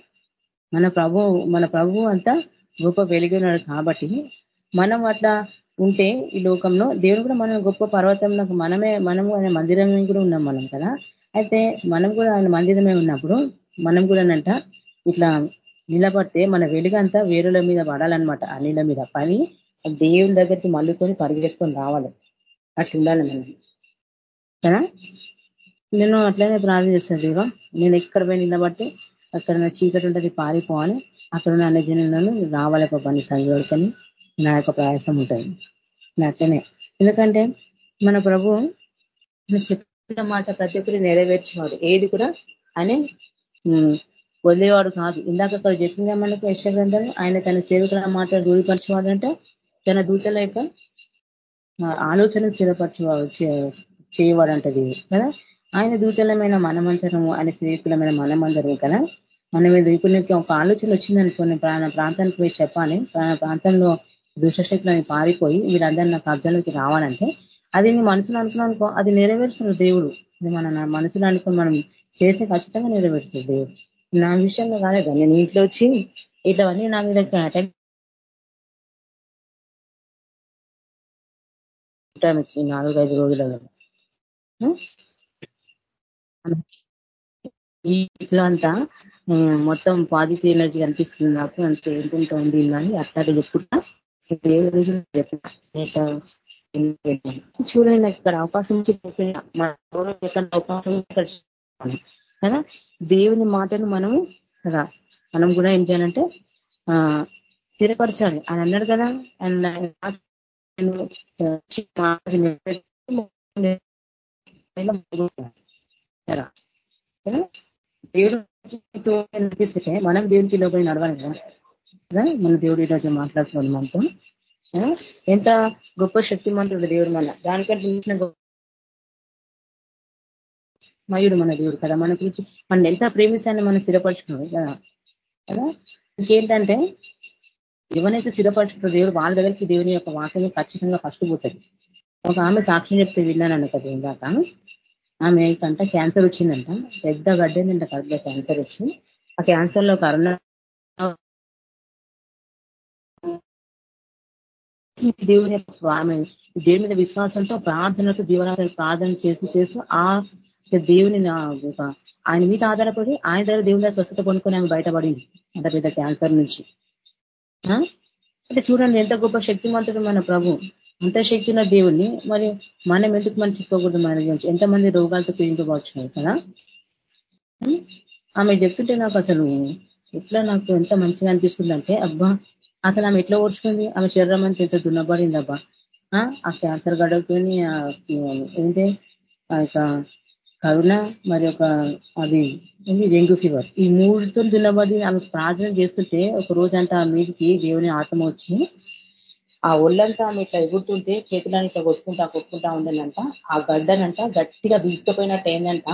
మన ప్రభు మన ప్రభు అంతా గొప్ప వెలుగున్నాడు కాబట్టి మనం అట్లా ఉంటే ఈ లోకంలో దేవుడు కూడా మనం గొప్ప పర్వతంలో మనమే మనము ఆయన మందిరమే కూడా ఉన్నాం మనం కదా? అయితే మనం కూడా ఆయన మందిరమే ఉన్నప్పుడు మనం కూడా అంట ఇట్లా నిలబడితే మన వెలుగంతా వేరుల మీద పడాలన్నమాట ఆ నీళ్ళ మీద పని దేవుని దగ్గరికి మళ్ళుకొని పరిగెత్తుకొని రావాలి. అట్లా ఉండాలి మనం. కదా? నేను అట్లనే ప్రార్థన చేస్తాను దేవా. నేను ఎక్కడ పోయి నిలబడితే అక్కడ నా చీకటి ఉంటుంది పారిపోవాలి అక్కడ ఉన్న అన్ని జనులను రావాలి ఒక పని సంగడుకొని నా యొక్క ప్రయాసం ఉంటుంది అట్లనే ఎందుకంటే మన ప్రభు చెప్పిన మాట ప్రతి ఒక్కరు నెరవేర్చేవాడు. ఏది కూడా అని వదిలేవాడు కాదు. ఇందాక అక్కడ చెప్పిందా మనకు యక్షగ్రంథాలు ఆయన తన సేవకుల మాట దూడిపరిచేవాడంటే తన దూతల యొక్క ఆలోచన స్థిరపరచేవాడు చేయవాడంటది కదా? ఆయన దూతలమైన మనమంతరము ఆయన స్నేహితులమైన మనమందరము కదా? మన మీద ఇప్పుడు ఒక ఆలోచన వచ్చిందనుకోండి ప్రాణ ప్రాంతానికి పోయి చెప్పాలి. ప్రాణ ప్రాంతంలో దుష్టశక్తులని పారిపోయి వీళ్ళందరూ నాకు అర్థంలోకి రావాలంటే అది నీ మనసులో అనుకున్నాను అనుకో అది నెరవేరుస్తుంది దేవుడు. మన మనసులో అనుకుని మనం చేస్తే ఖచ్చితంగా నెరవేరుస్తుంది దేవుడు. నా విషయంలో కాలేదు. నేను ఇంట్లో వచ్చి ఇట్లవన్నీ నా మీద అటాక్ నాలుగు ఐదు రోజులలో. ఇట్లా అంతా మొత్తం పాజిటివ్ ఎనర్జీ కనిపిస్తుంది నాకు. అంత ఉంది అని అట్లాంటి చెప్పుకుంటా. చూడండి ఇక్కడ అవకాశం అవకాశం కదా? దేవుని మాటను మనము కదా మనం కూడా ఏం చేయాలంటే స్థిరపరచాలి. అని అన్నాడు కదా దేవుడు నడిపిస్తే మనం దేవునికి లోపలి నడవాలి కదా? మన దేవుడు ఈరోజు మాట్లాడుతున్నాడు మనతో ఎంత గొప్ప శక్తిమంతుడు దేవుడు మన. దానికంటే మించిన మయుడు మన దేవుడు కదా. మన గురించి మనం ఎంత ప్రేమిస్తాన్ని మనం స్థిరపరచుకున్నాడు కదా. కదా? ఇంకేంటంటే ఎవరైతే స్థిరపరచుకుంటారో దేవుడు వాళ్ళ దగ్గరికి దేవుని యొక్క వాక్యం ఖచ్చితంగా ఫస్ట్ పోతుంది. ఒక ఆమె సాక్ష్యం చెప్తే విన్నాను కదా ఇందాక ఆమె కంట క్యాన్సర్ వచ్చిందంట. పెద్ద గడ్డేందంట కరెక్ట్గా క్యాన్సర్ వచ్చి. ఆ క్యాన్సర్లో కరోనా దేవుని ఆమె. దేవుని మీద విశ్వాసంతో ప్రార్థనతో దీవనాథ ప్రార్థన చేస్తూ చేస్తూ ఆ దేవుని ఆయన మీద ఆధారపడి ఆయన దగ్గర దేవుని స్వస్థత కొనుక్కొని ఆమె బయటపడింది. అంత పెద్ద క్యాన్సర్ నుంచి. అంటే చూడండి ఎంత గొప్ప శక్తివంతుడు మన ప్రభు. అంత శక్తి ఉన్న దేవుణ్ణి మరి మనం ఎందుకు మనం చెప్పుకోకూడదు మన గురించి? ఎంతమంది రోగాలతో పీడించవచ్చు కదా? ఆమె చెప్తుంటే నాకు అసలు ఎట్లా నాకు ఎంత మంచిగా అనిపిస్తుందంటే అబ్బా అసలు ఆమె ఎట్లా ఓడ్చుకుంది ఆమె శరీరం అంతా ఎంత దున్నబడిందబ్బా. ఆ క్యాన్సర్ గడవతోని ఏంటంటే ఆ యొక్క కరుణ మరి ఒక అది డెంగ్యూ ఫీవర్. ఈ మూడుతో దున్నబడి ఆమె ప్రార్థన చేస్తుంటే ఒక రోజంతా ఆ మీదికి దేవుని ఆత్మ వచ్చి ఆ ఒళ్ళంతా ఆమె ఇట్లా ఎగురుతుంటే చేతులని ఇట్లా కొట్టుకుంటా కొట్టుకుంటా ఉండనంట ఆ గడ్డనంట గట్టిగా బీసుకపోయినట్టు ఏందంట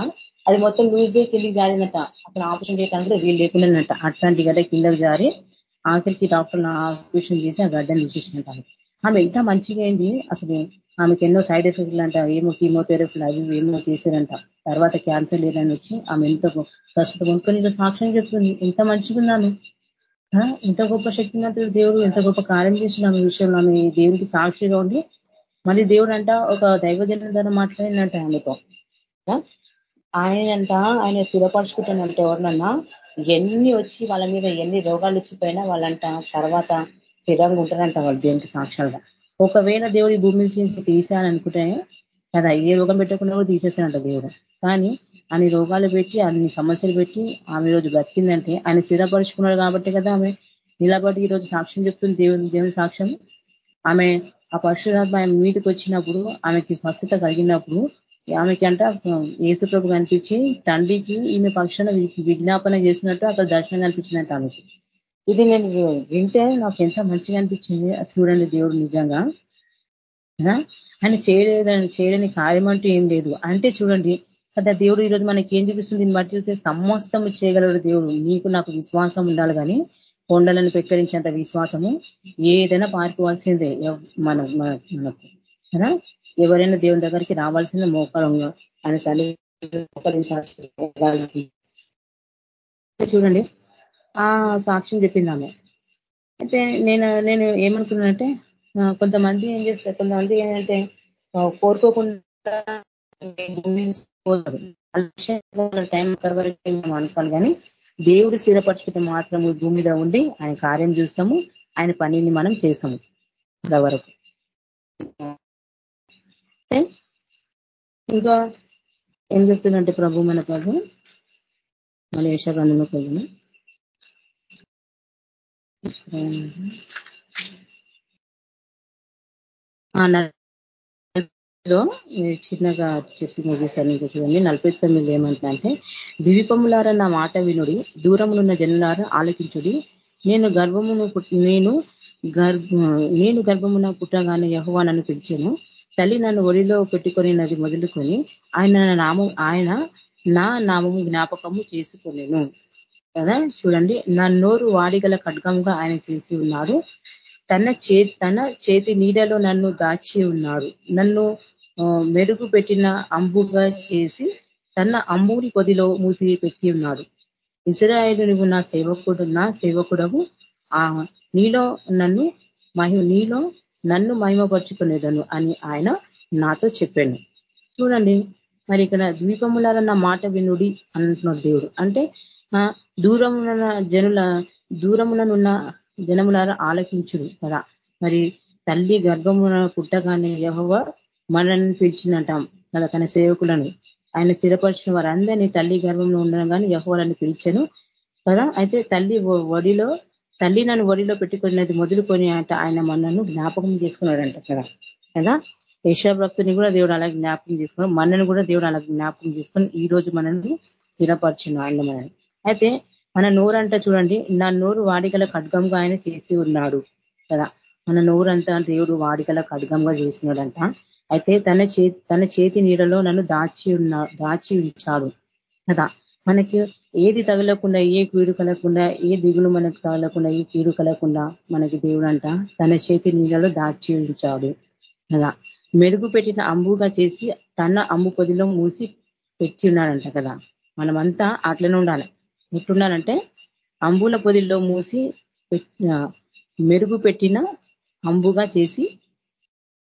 అది మొత్తం లూజ్ చేయి కిందికి జారిందట. అక్కడ ఆపరేషన్ చేయడానికి వీళ్ళు లేకుండానంట. అట్లాంటి గడ్డ కిందకి జారి ఆఖరికి డాక్టర్ ఆపరేషన్ చేసి ఆ గడ్డని తీసేసినట్ట ఆమె ఎంత మంచిగా అయింది అసలు ఆమెకి ఎన్నో సైడ్ ఎఫెక్ట్లు అంట ఏమో కీమోథెరపీలు అవి ఏమో చేశారంట. తర్వాత క్యాన్సర్ లేదని వచ్చి ఆమె ఎంత ప్రస్తుతం కొనుక్కొని సాక్ష్యం చెప్తుంది ఎంత మంచిగా ఉంది ఎంత గొప్ప శక్తిమంతుడు దేవుడు ఎంత గొప్ప కార్యం చేసిన ఆమె విషయంలో. ఆమె దేవుడికి సాక్షిగా ఉండి మళ్ళీ దేవుడు అంట ఒక దైవజన ద్వారా మాట్లాడినంట ఆమెతో. ఆయన అంట ఆయన స్థిరపరచుకుంటానంట ఎవరినన్నా ఎన్ని వచ్చి వాళ్ళ మీద ఎన్ని రోగాలు వచ్చిపోయినా వాళ్ళంట తర్వాత స్థిరంగా ఉంటారంట వాళ్ళు దేవునికి సాక్షాలుగా. ఒకవేళ దేవుడు ఈ భూమి నుంచి తీసేయాలనుకుంటే కదా ఏ రోగం పెట్టకుండా కూడా తీసేసానంట దేవుడు. కానీ అన్ని రోగాలు పెట్టి అన్ని సమస్యలు పెట్టి ఆమె రోజు బ్రతికిందంటే ఆయన స్థిరపరుచుకున్నాడు కాబట్టి కదా ఆమె. నిలబడి ఈరోజు సాక్ష్యం చెప్తుంది దేవుని దేవుని సాక్ష్యం. ఆమె ఆ పరశురాత్మ ఆమె మీదకి వచ్చినప్పుడు ఆమెకి స్వస్థత కలిగినప్పుడు ఆమెకి అంట యేసుప్రభు కనిపించి తండ్రికి ఈమె పక్షాన విజ్ఞాపన చేసినట్టు అక్కడ దర్శనం కనిపించినట్టు ఆమెకి. ఇది నేను వింటే నాకు ఎంత మంచిగా అనిపించింది చూడండి దేవుడు నిజంగా. ఆయన చేయలేదని చేయలేని కార్యం అంటూ ఏం లేదు. అంటే చూడండి కదా దేవుడు ఈరోజు మనకి ఏం చూపిస్తుంది? దీన్ని బట్టి చూస్తే సమస్తం చేయగలడు దేవుడు. నీకు నాకు విశ్వాసం ఉండాలి కానీ కొండలను పెక్కరించేంత విశ్వాసము ఏదైనా పారిపోవాల్సిందే. మన మనకు. కదా ఎవరైనా దేవుని దగ్గరికి రావాల్సిన మోకరంగా ఆయన చలి మోకరించాల్సి చూడండి ఆ సాక్ష్యం చెప్పింది ఆమె. అయితే నేను నేను ఏమనుకున్నానంటే కొంతమంది ఏం చేస్తారు కొంతమంది ఏంటంటే కోరుకోకుండా టైం వరకు అనుకోను కానీ దేవుడు స్థిరపరచుకుంటే మాత్రము భూమి మీద ఉండి ఆయన కార్యం చూస్తాము ఆయన పనిని మనం చేస్తాము. వరకు ఇంకా ఏం చెప్తుందంటే ప్రభు మన ప్రభు? మన యశాగంధంలో పోయినా లో చిన్నగా చెప్పి ముగిస్తాను ఇంకా చూడండి. నలభై తొమ్మిది ఏమంటే ద్వీపములార నా మాట వినుడి దూరమునున్న జనులార ఆలోచించుడి నేను గర్భమును నేను గర్భ నేను గర్భమున పుట్టగానే యహోవా నన్ను పిలిచాను. తల్లి నన్ను ఒడిలో పెట్టుకొని మొదలుకొని ఆయన నామం ఆయన నా నామము జ్ఞాపకము చేసుకునేను. కదా? చూడండి. నా నోరు వాడిగల ఖడ్గంగా ఆయన చేసి ఉన్నాడు తన చే తన చేతి నీడలో నన్ను దాచి ఉన్నాడు నన్ను మెరుగు పెట్టిన అంబుగా చేసి తన అంబుని కొదిలో మూసి పెట్టి ఉన్నాడు ఇజ్రాయేలు నువ్వు నా సేవకుడు నా సేవకుడవు. ఆ నీలో నన్ను మహి నీలో నన్ను మహిమపరుచుకునేదను అని ఆయన నాతో చెప్పాను. చూడండి మరి ఇక్కడ ద్వీపములారన్న మాట వినుడి అంటున్నాడు దేవుడు. అంటే దూరమున జనుల దూరములనున్న జనములారా ఆలకించుడు కదా. మరి తల్లి గర్భమున పుట్టగానే యహోవ మనల్ని పిలిచినటాం కదా తన సేవకులను. ఆయన స్థిరపరిచిన వారందరినీ తల్లి గర్భంలో ఉండడం కానీ యహోవాలని పిలిచాను కదా. అయితే తల్లి వడిలో తల్లి నన్ను ఒడిలో పెట్టుకున్నది మొదలుకొని అంట ఆయన మనను జ్ఞాపకం చేసుకున్నాడంట కదా. కదా? యశాభక్తుని కూడా దేవుడు అలా జ్ఞాపకం చేసుకున్నాడు. మనను కూడా దేవుడు అలా జ్ఞాపకం చేసుకొని ఈ రోజు మనల్ని స్థిరపరిచిన ఆయన మనల్ని. అయితే మన నోరంట చూడండి నా నోరు వాడికల ఖడ్గంగా ఆయన చేసి ఉన్నాడు కదా. మన నోరంతా దేవుడు వాడికల ఖడ్గంగా చేసినాడంట. అయితే తన చే తన చేతి నీడలో నన్ను దాచి ఉన్న దాచి ఉంచాడు కదా. మనకి ఏది తగలకుండా ఏ కీడు కలగకుండా ఏ దిగులు మనకు తగలకుండా ఏ కీడు కలగకుండా మనకి దేవుడు అంట తన చేతి నీళ్ళలో దాచి ఉంచాడు. కదా? మెరుగు పెట్టిన అంబుగా చేసి తన అంబు పొదిలో మూసి పెట్టి ఉన్నాడంట కదా? మనమంతా అట్లనే ఉండాలి. ఎట్లుండాలంటే అంబుల పొదిల్లో మూసి మెరుగు పెట్టిన అంబుగా చేసి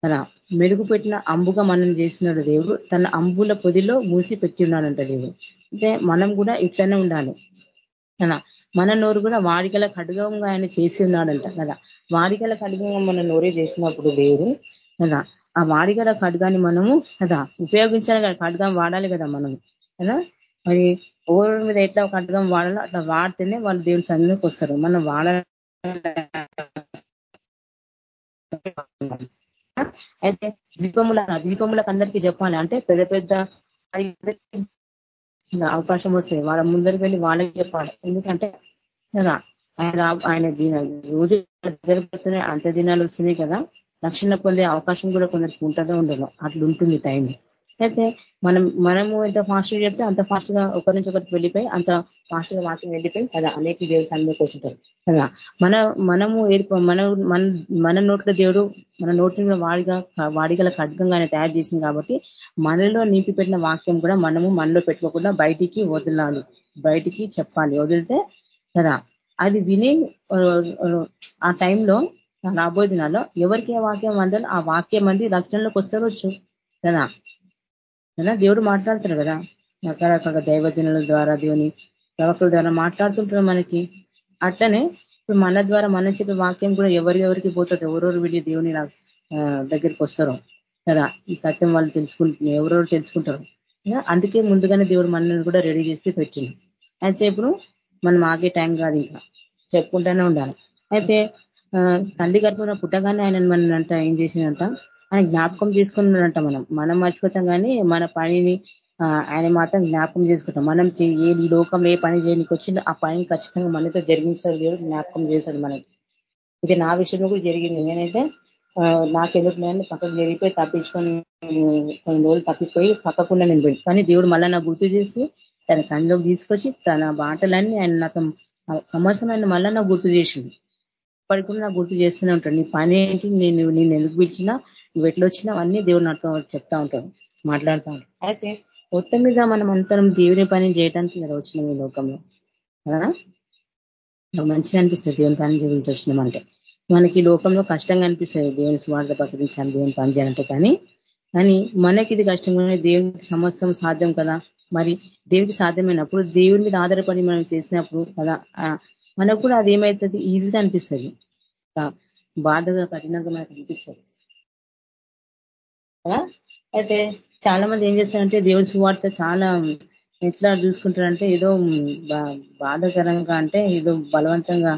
కదా? మెరుగు పెట్టిన అంబుగా మనం చేసినాడు దేవుడు. తన అంబుల పొదిలో మూసి పెట్టి ఉన్నాడంట దేవుడు. మనం కూడా ఇట్లనే ఉండాలి. కదా? మన నోరు కూడా వాడికల ఖడ్గంగా ఆయన చేసి ఉన్నాడంట. కదా? వాడికల ఖడ్గంగా మన నోరే చేసినప్పుడు దేవుడు కదా? ఆ వాడిగల ఖడ్గాన్ని మనము కదా? ఉపయోగించాలి కదా? ఖడ్గం వాడాలి కదా మనం కదా? మరి ఓరు మీద ఎట్లా ఖడ్గం వాడాలో అట్లా వాడితేనే వాళ్ళు దేవుని సన్నిధికి వస్తారు. మనం వాడ అయితే ద్వీపముల ద్వీపములకు అందరికీ చెప్పాలి. అంటే పెద్ద పెద్ద అవకాశం వస్తుంది వాళ్ళ ముందరికి వెళ్ళి వాళ్ళకి చెప్పాలి. ఎందుకంటే కదా ఆయన ఆయన రోజు దగ్గర అంత దినాలు వస్తున్నాయి కదా రక్షణ పొందే అవకాశం కూడా కొందరికి ఉంటుందో ఉండదు. అట్లా ఉంటుంది టైం అయితే మనం మనము ఎంత ఫాస్ట్గా చెప్తే అంత ఫాస్ట్గా ఒకరి నుంచి ఒకరికి వెళ్ళిపోయి అంత ఫాస్ట్గా వాక్యం వెళ్ళిపోయి కదా అనేక దేవుడు సన్నిధికి వస్తుంటారు కదా. మన మనము ఏర్ప మన మన మన దేవుడు మన నోట్ల వాడిగా వాడిగల ఖడ్గంగానే తయారు చేసింది కాబట్టి మనలో నింపి పెట్టిన వాక్యం కూడా మనము మనలో పెట్టుకోకుండా బయటికి వదలాలి బయటికి చెప్పాలి వదిలితే కదా. అది విని ఆ టైంలో రాబోయే దినాల్లో ఎవరికి వాక్యం అందాలో ఆ వాక్యం మంది రక్షణలోకి వస్తారు కదా. ఎలా దేవుడు మాట్లాడుతారు కదా? రకరకాల దైవజనుల ద్వారా దేవుని ప్రవక్తుల ద్వారా మాట్లాడుతుంటారు మనకి. అట్లనే ఇప్పుడు మన ద్వారా మనం చెప్పే వాక్యం కూడా ఎవరి ఎవరికి పోతుంది? ఎవరెవరు వెళ్ళి దేవుని దగ్గరికి వస్తారో? కదా ఈ సత్యం వాళ్ళు తెలుసుకుంటున్నారు ఎవరెవరు తెలుసుకుంటారు? అందుకే ముందుగానే దేవుడు మనల్ని కూడా రెడీ చేసి పెట్టింది అయితే ఇప్పుడు మనం ఆగే టైం కాదు ఇంకా. చెప్పుకుంటూనే ఉండాలి. అయితే తల్లి గర్భంలో పుట్టగానే ఆయన మనంట ఏం చేసినంట ఆయన జ్ఞాపకం చేసుకున్నట్ట మనం. మనం మర్చిపోతాం కానీ మన పనిని ఆయన మాత్రం జ్ఞాపకం చేసుకుంటాం మనం ఏ లోకం ఏ పని చేయడానికి వచ్చిందో ఆ పని ఖచ్చితంగా మనతో జరిగించాడు దేవుడు జ్ఞాపకం చేశాడు మనకి. ఇది నా విషయంలో కూడా జరిగింది. నేనైతే నాకెందుకు నేను పక్కకు జరిగిపోయి తప్పించుకొని కొన్ని రోజులు తప్పిపోయి పక్కకుండా నేను పోయి కానీ దేవుడు మళ్ళీ నా గుర్తు చేసి తన సంలోకి తీసుకొచ్చి తన బాటలన్నీ ఆయన నాకు సంవత్సరం ఆయన మళ్ళీ నాకు గుర్తు చేసింది ఎప్పటికి కూడా నాకు గుర్తు చేస్తూనే ఉంటాడు. నీ పని ఏంటి? నేను నేను ఎందుకు పిలిచినా నువ్వు ఎట్లా వచ్చినా అన్నీ దేవుడు నాతో చెప్తా ఉంటాడు మాట్లాడుతూ ఉంటాడు. అయితే మొత్తం మీద మనం అంతరం దేవుని పని చేయడానికి కదా వచ్చినాం ఈ లోకంలో. కదా? మంచిగా అనిపిస్తుంది దేవుని పని గురించి వచ్చినామంటే. మనకి లోకంలో కష్టంగా అనిపిస్తుంది దేవుని స్వార్థ ప్రకటించాలి దేవుని పని చేయాలంటే కానీ. కానీ మనకి ఇది కష్టంగానే దేవునికి సమస్తం సాధ్యం కదా? మరి దేవునికి సాధ్యమైనప్పుడు దేవుని మీద ఆధారపడి మనం చేసినప్పుడు కదా మనకు కూడా అది ఏమవుతుంది ఈజీగా అనిపిస్తుంది. బాధగా కఠినంగా మనకు అనిపించదు అయితే చాలా మంది ఏం చేస్తారంటే దేవుని సువార్త చాలా ఎట్లా చూసుకుంటారంటే ఏదో బాధకరంగా అంటే ఏదో బలవంతంగా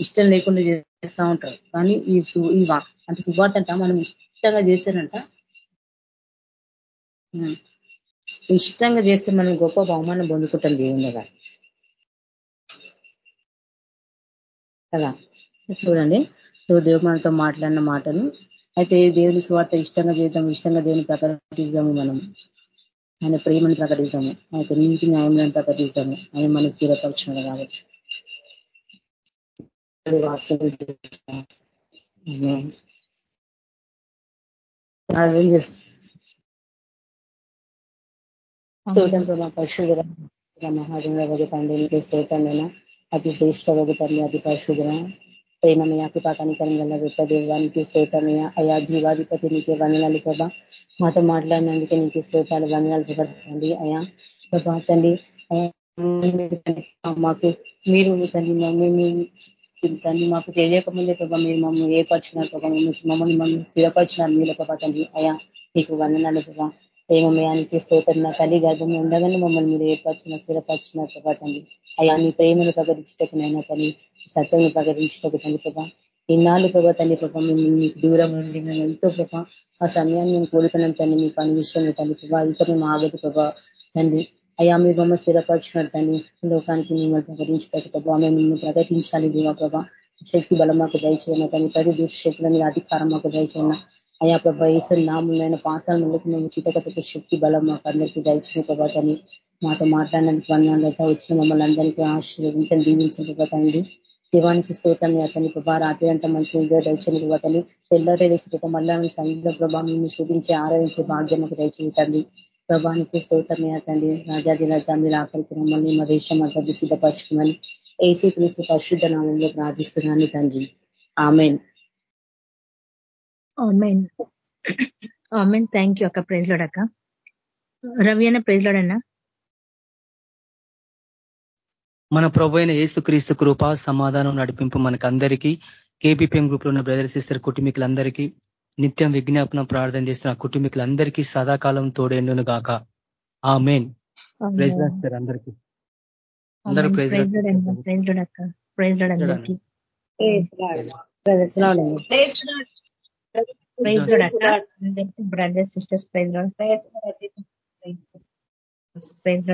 ఇష్టం లేకుండా చేస్తూ ఉంటారు. కానీ ఈ ఈ అంటే సువార్త అంట మనం ఇష్టంగా చేశారంట ఇష్టంగా చేస్తే మనం గొప్ప బహుమానం పొందుకుంటాం దేవుని కదా? చూడండి. సో దేవుడు మనతో మాట్లాడిన మాటలు అయితే దేవుని స్వార్థ ఇష్టంగా చేద్దాం ఇష్టంగా దేవుని ప్రకటిస్తాము మనం. ఆయన ప్రేమను ప్రకటిస్తాము. ఆయన నీతి న్యాయం ప్రకటిస్తాము. ఆయన మనం స్థిరపరచున్నాడు కాబట్టి. అదేం చేస్తాం స్తోత్రం ప్రభా పరిశుధర మహాజంగా తండ్రి అయినా అతి శ్రేష్ట వగుతండి అతి పరిశుధర ప్రేమమయ కృపాకనికరం వల్ల గొప్ప దేవానికి స్తోత్రమయ అయా జీవాధిపతి నీకే వందనాలు ప్రభా మాతో మాట్లాడినందుకే నీకు స్తోత్రాలు వందనాలు ప్రభండి అయా ప్రభా తండ్రి మాకు మీరు తండ్రి మేము తండ్రి మాకు తెలియకముందే ప్రభా మీరు మమ్మల్ని ఏర్పరిచినారు ప్రభా. మమ్మల్ని మమ్మల్ని స్థిరపరిచినారు మీరు ప్రభా తండ్రి. అయా నీకు వందనాలు ప్రభా. ప్రేమమయానికి స్తోత్రం. తల్లి గర్భం ఉండగానే మమ్మల్ని మీరు ఏర్పరిచిన స్థిరపరిచినారు ప్రభా తండ్రి. అయ్యా నీ ప్రేమను ప్రకటించటకు నైనా తని సత్యము ప్రకటించటకు తండ్రి ప్రభా. ఇన్నాళ్ళు ప్రభా తల్లి ప్రభా మేము మీకు దూరం ఉండి మేము ఎంతో ప్రభా ఆ సమయాన్ని మేము కోల్పోయినాం తండ్రి మీ పని విషయంలో తల్లి ప్రభా. ఇంకా మేము ఆగదు ప్రభా తండ్రి. అయ్యా మీ బొమ్మ స్థిరపరచుకున్నారు తండ్రి. లోకానికి మిమ్మల్ని ప్రకటించటకు ప్రభా మేము మిమ్మల్ని ప్రకటించాలి దేవా ప్రభా. శక్తి బలం మాకు దయచేయన కానీ ప్రతి దుష్టశక్తుల మీద అధికారం మాకు దయచేయన అయ్యా ప్రభా ఈశ్వరు నామైన పాత్రలు మేము చితకతకు శక్తి బలం మాకు అందరికీ దయచిన ప్రభా మాతో మాట్లాడడానికి వందలతో వచ్చిన మమ్మల్ని అందరికీ ఆశీర్వదించండి దీవించండి. తండ్రి దివానికి స్తోత్రం అతని ప్రభా రాత్రి అంతా మంచి దయచని అతని తెల్లటి వేసి మళ్ళా సంగీత ప్రభావం మేము ఆరాధించే భాగ్యం ఒక దయచేది ప్రభానికి స్తోత్రమే అతండి రాజాది రాజా మీరు ఆఖరికి మమ్మల్ని మా దేశం అంతా విశుద్ధపరచుకోమని ఏసీ క్రీస్తు పరిశుద్ధ నామంలో ప్రార్థిస్తున్నాను తండ్రి. ఆమెన్. ఆమెన్. థ్యాంక్ యూ అక్క. ప్రైజ్ లోడక్క రవి అన్న ప్రైజ్ లోడన్నా మన ప్రభు అయిన ఏసుక్రీస్తు కృప సమాధానం నడిపింపు మనకందరికీ కేపీపీఎం గ్రూప్లో ఉన్న బ్రదర్ సిస్టర్ కుటుంబీకులందరికీ నిత్యం విజ్ఞాపన ప్రార్థన చేస్తున్న కుటుంబీకులందరికీ సదాకాలం తోడేండును గాక. ఆ మెయిన్ ప్రైజ్ రాస్తారు అందరికీ. అందరూ praise brother sisters praise praise